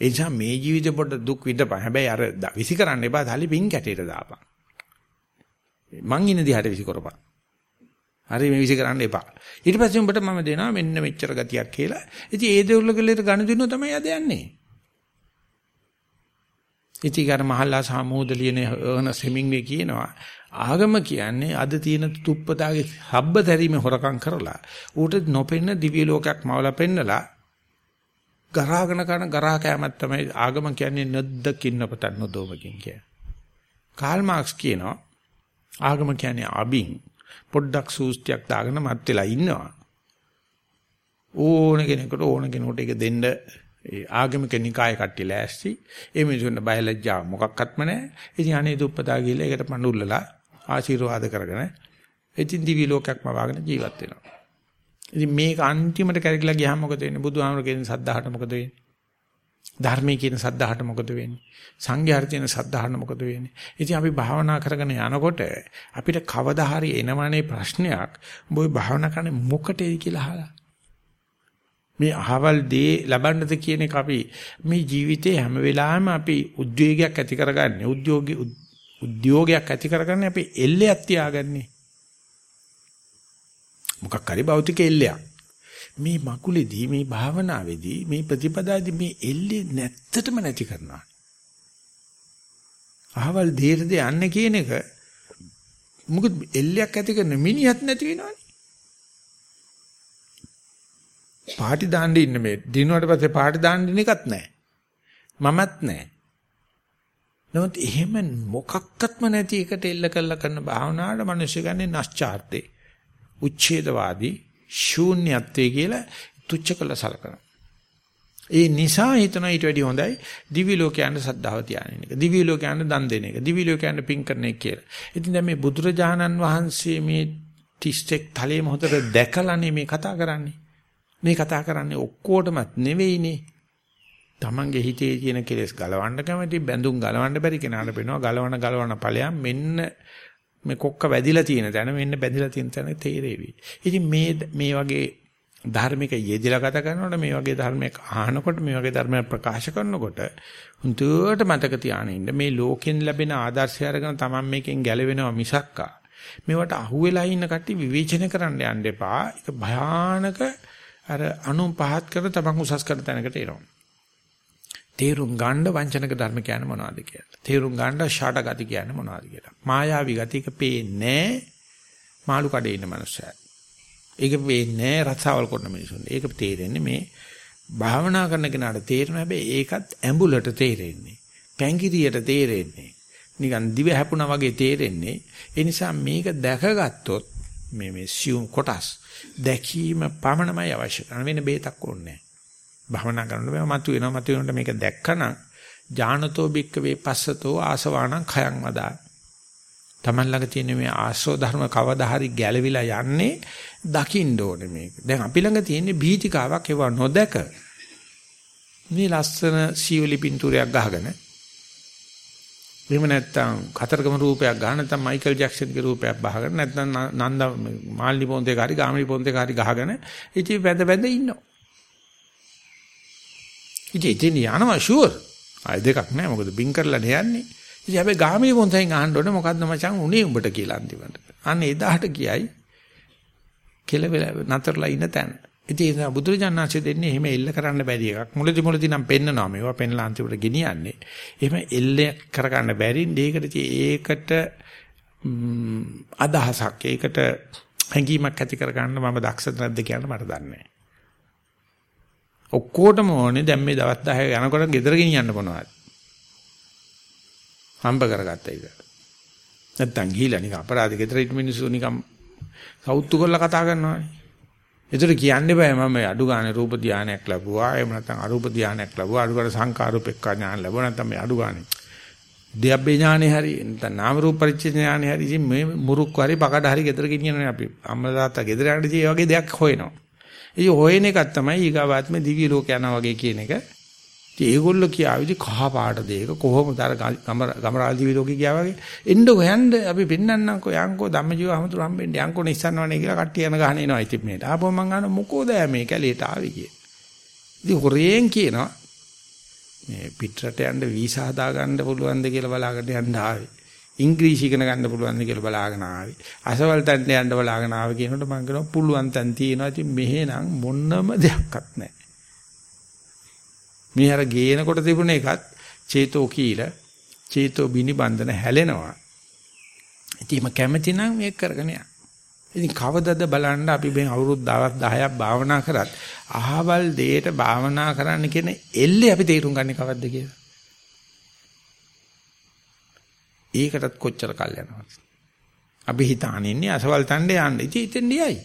Speaker 1: ඒ නිසා මේ ජීවිතේ පොඩ දුක් විඳපන්. හැබැයි අර විසි කරන්න එපා සල්ලි පින් කැටේට දාපන්. මං ඉන්න දිහාට විසි කරපන්. හරි මේ විසි කරන්න එපා. ඊට පස්සේ උඹට මම දෙනවා මෙන්න මෙච්චර ගතියක් කියලා. ඉතින් ඒ දෙවුල්ල කෙලෙට ගණ දිනුව තමයි අද යන්නේ. ඉතිගර මහල්ලා සාමෝද ලියන අර්නස් හෙමින්ගේ කියනවා ආගම කියන්නේ අද තියෙන තුප්පතාගේ හබ්බ තැරීමේ හොරකම් කරලා ඌට නොපෙන්න දිව්‍ය ලෝකයක් මවලා පෙන්නලා ගරාගෙන කරන ගරා කෑමක් තමයි ආගම කියන්නේ නැද්දකින්න පතන් නොදෝමකින් කිය. කාල් මාක්ස් කියනවා ආගම කියන්නේ අබින් පොඩ්ඩක් සූස්තියක් දාගෙන මත් වෙලා ඉන්නවා. ඕන කෙනෙකුට ඕන කෙනෙකුට ඒක දෙන්න ඒ ආගමික නිකාය කට්ටිය ලෑස්ති. ඒ මිනිසුන්ට බයලජ්ජා මොකක්වත්ම නැහැ. ඉතින් අනේ දුප්පතා ගිහලා ඒකට පඳුල්ලලා ආශිර්වාද කරගෙන ඉතින් දිවි ලෝකයක්ම වාගෙන ජීවත් වෙනවා. ඉතින් මේක අන්තිමට කැරකිලා ගියාම මොකද වෙන්නේ? බුදුහාමර කියන සද්ධාහට මොකද වෙන්නේ? ධර්මයේ කියන සද්ධාහට මොකද වෙන්නේ? සංඝයාට තියෙන සද්ධාහට මොකද වෙන්නේ? ඉතින් අපි භාවනා කරගෙන යනකොට අපිට කවදා හරි එනවනේ ප්‍රශ්නයක්. උඹ ওই භාවනා කරන්නේ මොකටද කියලා අහලා. මේ අහවල් දේ ලබන්නද කියන එක අපි මේ ජීවිතේ හැම වෙලාවෙම අපි උද්වේගයක් ඇති කරගන්නේ උද්‍යෝගී උද්‍යෝගයක් ඇති කරගන්නේ අපි එල්ලයක් තියාගන්නේ. මොකක් හරි භෞතික එල්ලයක්. මේ මකුලේදී මේ භාවනාවේදී මේ ප්‍රතිපදාදී මේ එල්ලේ නැත්තටම නැති කරනවා. අහවල් දේරද යන්නේ කියන එක මොකද එල්ලයක් ඇති කරන මිනිහත් නැති වෙනවනේ. පාටි දාන්න ඉන්න මේ දිනුවට පස්සේ පාටි දාන්න ඉන්න එකත් නැහැ. මමත් නැහැ. නමුත් එහෙම මොකක්වත්ම නැති එකට එල්ල කළා කරන භාවනාවට මිනිස්සු ගන්නේ නැස්චාර්තේ. උච්ඡේදවාදී ශූන්‍යත්වයේ කියලා තුච්ච කළ සලකනවා. ඒ නිසා හිතනවා ඊට වැඩිය හොඳයි දිවි ලෝකයන්ට සද්ධාව තියාගෙන එක. දිවි ලෝකයන්ට දන් දෙන එක. දිවි ලෝකයන්ට පින් කරන එක කියලා. ඉතින් දැන් මේ බුදුරජාණන් වහන්සේ මේ 31 තලයේ මොහොතට දැකලානේ මේ කතා කරන්නේ. මේ කතා කරන්නේ ඔක්කොටමත් නෙවෙයිනේ. Tamange හිතේ තියෙන කෙලෙස් ගලවන්න කැමති බැඳුම් ගලවන්න බැරි කෙනාට වෙනවා ගලවන ගලවන ඵලයන් මෙන්න මේ කොක්ක වැදිලා තියෙන තැන මෙන්න බැඳිලා තියෙන තැන තේරෙවි. ඉතින් මේ මේ වගේ ධර්මික යෙදিলা ගත කරනකොට මේ වගේ ධර්මයක් අහනකොට මේ වගේ ධර්මයක් ප්‍රකාශ කරනකොට හුදුවට මතක තියාගෙන ඉන්න මේ ලෝකෙන් ලැබෙන ආදර්ශය අරගෙන Taman මේකෙන් ගැලවෙනවා මිසක්කා මේවට අහුවෙලා ඉන්න කට්ටිය විවේචනය කරන්න යන්න එපා. ඒක භයානක අර අනුන් පහත් කර තමන් උසස් කර තැනකට එනවා. තේරුම් ගන්න වංචනක ධර්ම කියන්නේ මොනවද කියලා. තේරුම් ගන්න ෂාට ගති කියන්නේ මොනවද කියලා. මායාවී ගතියක පේන්නේ මාළු කඩේ ඉන්න මනුස්සයා. ඒක පේන්නේ රසාවල් කරන මිනිසුන්. ඒක තේරෙන්නේ මේ භාවනා කරන කෙනාට තේරෙන හැබැයි ඒකත් ඇඹුලට තේරෙන්නේ. පැංගිරියට තේරෙන්නේ. නිකන් දිව හැපුණා වගේ තේරෙන්නේ. ඒ නිසා මේක දැකගත්තොත් මේ මේ සියුම් කොටස් දැකීම පමණමයි අවශ්‍ය කරන වෙන බේතක් ඕනේ නැහැ. භවනා කරනකොට මේ මතු වෙනවා මතු වෙනකොට මේක දැක්කනම් ඥානතෝ බික්ක වේ පස්සතෝ ආසවාණං khයං වදා. Taman ළඟ තියෙන මේ ආශ්‍රව ධර්ම කවදා හරි ගැලවිලා යන්නේ දකින්න ඕනේ මේක. දැන් අපි ළඟ තියෙන බීතිකාවක් ඒවා නොදක මේ ලස්සන සීවලි පින්තූරයක් ගහගෙන එහෙම නැත්නම් කතරගම රූපයක් ගන්න නැත්නම් මයිකල් ජැක්සන්ගේ රූපයක් බහගෙන නැත්නම් නන්ද මාල්නි පොන්තේ කාරි ගාමිණි පොන්තේ කාරි ගහගෙන ඉතින් වැඳ වැඳ ඉන්නවා. ඉතින් ඉතින් යනවා ෂුවර්. ආය දෙකක් නෑ මොකද බින් කරලා යන්නේ. ඉතින් හැබැයි ගාමිණි පොන්තෙන් අහන්න ඕනේ මොකද්ද මචං උනේ උඹට කියලා අන්තිමට. අන්න එදාට කියයි කෙලවෙල නතරලා ඉන්න තැන. ඉතින් ඒ බුදුරජාණන්සේ දෙන්නේ එහෙම එල්ල කරන්න බැරි එකක්. මුලදි මුලදි නම් පෙන්නනවා මේවා පෙන්නලා අන්තිමට ගෙනියන්නේ. එහෙම එල්ල කරගන්න බැරි දෙයකට ඒකට අදහසක් ඒකට හැඟීමක් ඇති කරගන්න මම දක්ෂද නැද්ද කියන මට දන්නේ නැහැ. ඔක්කොටම ඕනේ දැන් මේ දවස් 10 යනකොට ගෙදර ගෙනියන්න මොනවද? හම්බ කරගත්ත එක. නැත්තම් ගිහිලා නිකන් අපරාධ ගෙදර ඉන්න මිනිස්සු නිකන් සෞතු කරලා කතා කරනවානේ. ඒතර කියන්න බෑ මම අඩු ගානේ රූප ධානයක් ලැබුවා එහෙම නැත්නම් අරූප ධානයක් ලැබුවා අඩු ගානේ සංකාරූපෙක්ඛා ඥාන ලැබුවා නැත්නම් මේ අඩු ගානේ දෙයබ්බේ ඥානේ හරි නැත්නම් නාම රූප පරිච්ඡේද ඥානේ හරි ඉතින් මේ මුරුක් හරි බකඩ හරි ගෙදර ගෙනියන්නේ අපි අම්මලා තාත්තා ගෙදර යනදී මේ වගේ දෙයක් හොයනවා. ඉතින් හොයන එකක් තමයි ඊගාවාත්මේ දිවි ලෝක යනවා වගේ කියන එක. ඉතින් ඒගොල්ලෝ කියාවිදි කහ පාට දෙයක කොහොමද? අර ගමරාල් දිවි ලෝකේ ගියා වගේ. එන්න හොයන්න අපි පෙන්නන්නම්කෝ යංකෝ ධම්මජීව හමුදුර හම්බෙන්න. යංකෝ නිස්සන්නවනේ කියලා කට්ටිය යන ගහන එනවා ඉතින් මේට. ආපුවම මං අහන මොකෝද මේ කැලේට ආවේ? කියේ. ඉතින් හොරෙන් කියනවා මේ පිටරට යන්න වීසා හදා ගන්න පුළුවන්ද කියලා බලාගෙන යන්න ආවේ. ඉංග්‍රීසි ඉගෙන ගන්න පුළුවන්ද කියලා බලාගෙන ආවේ. අසවල් තැන්න යන්න බලාගෙන ආවේ කියනකොට මං කියනවා පුළුවන් තැන් තියෙනවා. ඉතින් මෙහෙනම් මොන්නම දෙයක්වත් නැහැ. මේ අර ගේනකොට තිබුණ එකත් චේතෝ කීල චේතෝ බිනි බන්ධන හැලෙනවා. ඉතින් මම කැමති නම් මේක කරගෙන යන්න. ඉතින් කවදද බලන්න අපි මේ අවුරුදු 10ක් භාවනා කරත් අහවල් දෙයට භාවනා කරන්න කියන එල්ලේ අපි තේරුම් ගන්නේ කවද්ද කියලා. ඒකටත් කොච්චර කල් යනවද? අපි හිතාන ඉන්නේ අසවල් තණ්ඩේ යන්න. ඉතින් ඉතින් දියයි.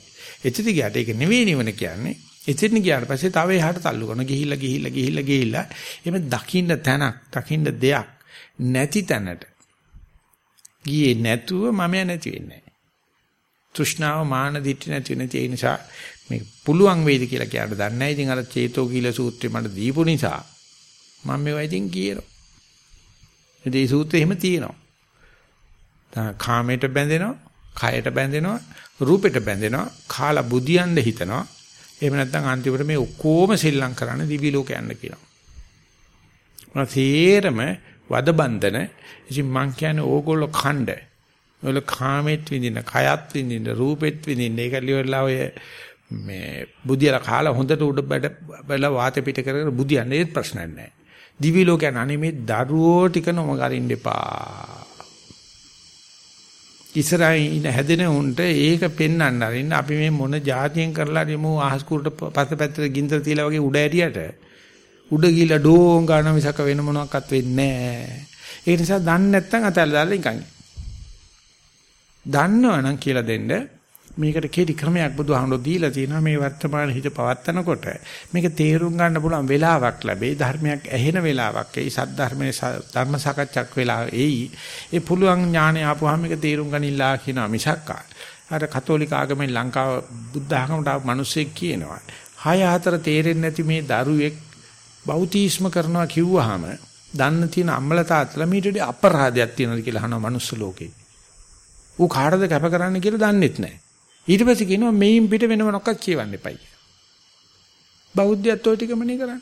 Speaker 1: එච්චර ගියාට ඒක නෙවෙයි නිවන කියන්නේ. එතෙන් ගියාට පස්සේ තව එහාට තල්ලු කරන ගිහිල්ලා ගිහිල්ලා ගිහිල්ලා ගිහිල්ලා එimhe දකින්න තැනක් දකින්න දෙයක් නැති තැනට ගියේ නැතුව මම නැති වෙන්නේ තෘෂ්ණාව මාන දිට්ඨි නැති නැති ඒ නිසා මේ පුළුවන් වේද කියලා කියන්න දන්නේ නැහැ. ඉතින් අර චේතෝ කීල සූත්‍රය මට දීපු නිසා මම මේවා ඉතින් කියනවා. ඉතින් මේ සූත්‍රය එහෙම තියෙනවා. කාමයට බැඳෙනවා, කයට බැඳෙනවා, රූපෙට බැඳෙනවා, කාලා බුදියන්න හිතනවා. එහෙම නැත්නම් අන්තිමට මේ ඔක්කොම සෙල්ලම් කරන්න දිවි ලෝක යන්න කියනවා. මම තේරම වද බන්ධන ඉතින් මං කියන්නේ ඕගොල්ලෝ ඛණ්ඩ. ඔයගොල්ලෝ කාමෙත් විඳින, කයත් විඳින, රූපෙත් විඳින. ඒක ලියවලා ඔය මේ බුදියලා කාලා හොඳට උඩ බඩ බල වාත පිට කරගෙන බුදියන්නේ ඒත් ප්‍රශ්නයක් නැහැ. දිවි ලෝකයන් අනේ මේ දරුවෝ ටික නොම කරින්න එපා. ඉස්සරහින් ඉන හැදෙන උන්ට ඒක පෙන්වන්න අරින්න අපි මේ මොන જાතියෙන් කරලා දෙමු අහස්කුරට පස්සපැත්තට ගින්දර තියලා වගේ උඩ ඇරියට උඩ ගිහලා ඩෝං ගන්න මිසක වෙන මොනවත් වෙන්නේ නැහැ. ඒ නිසා දන්නේ නැත්නම් අතල්ලා දාලා නිකන්. දන්නවනම් කියලා දෙන්න මේකට කෙටි ක්‍රමයක් බුදුහාමුදුරු දීලා තියෙනවා. මේ වර්තමාන හිත පවත්තනකොට මේක තේරුම් ගන්න පුළුවන් වෙලාවක් ලැබේ ධර්මයක් ඇහෙන වෙලාවක් එයි. සද්ධර්මයේ ධර්ම සාකච්ඡාවක් වෙලා එයි. ඒ පුළුවන් ඥානය ආපුවාම මේක තේරුම් ගනිලා කියනවා මිසක් අර කතෝලික ආගමෙන් ලංකාව බුද්ධ ආගමට ආපු මිනිස්සෙක් කියනවා. හය හතර තේරෙන්නේ නැති මේ දරුවෙක් බෞතිස්ම කරනවා කිව්වහම දන්න තියෙන අම්මල තාත්තලා මීට වඩා අපරාධයක් තියෙනවද කියලා අහනවා මනුස්ස ලෝකේ. ඌ කාටද කැප කරන්න කියලා දන්නෙත් නැහැ. ඊට පස්සේ කියනවා මේන් පිට වෙන මොනක්වත් කියවන්න එපයි. බෞද්ධයත් ඔය ටිකමනේ කරන්නේ.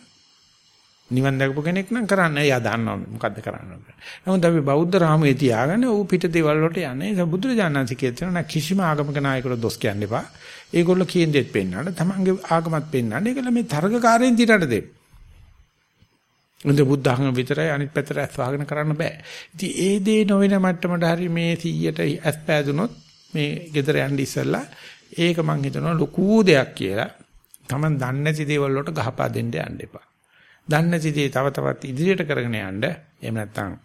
Speaker 1: නිවන් දැකපු කෙනෙක් නම් කරන්නේ එයා දන්නවා මොකද්ද කරන්න ඕන. නමුත් අපි බෞද්ධ රාමුවේ තියාගෙන ඌ පිට දේවල් වලට යන්නේ. ඒ බුදුරජාණන්සේ කියන කිසිම ආගමක නායකයෙකුට දොස් කියන්න එපා. ඒගොල්ලෝ කියන දෙත් පෙන්නන්න, තමන්ගේ ආගමත් පෙන්නන්න. ඒකල මේ තරගකාරයෙන් දිරට දෙන්න. උන්ද බුද්ධ ධර්ම විතරයි අනිත් පැත්තට ඇස් වහගෙන කරන්න බෑ. ඉතින් ඒ දේ නොවන මට්ටමට හරි මේ 100ට ඇස් පෑදුනොත් මේ ගෙදර යන්න ඉස්සෙල්ලා ඒක මං හිතනවා ලොකු දෙයක් කියලා. Taman දන්නේ නැති දේවල් වලට ගහපා දෙන්න යන්න එපා. දන්නේ නැති දේ තව තවත් ඉදිරියට කරගෙන යන්න. එහෙම නැත්නම්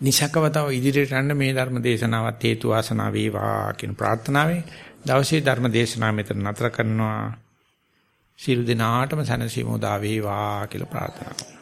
Speaker 1: නිසකව තව ඉදිරියට යන්න මේ ධර්ම දේශනාවත් හේතු වාසනා වේවා කියන ප්‍රාර්ථනාවෙන් දවසේ ධර්ම දේශනාව මෙතන නතර කරනවා. සියලු දෙනාටම සැනසීම උදා වේවා කියලා ප්‍රාර්ථනා කරනවා.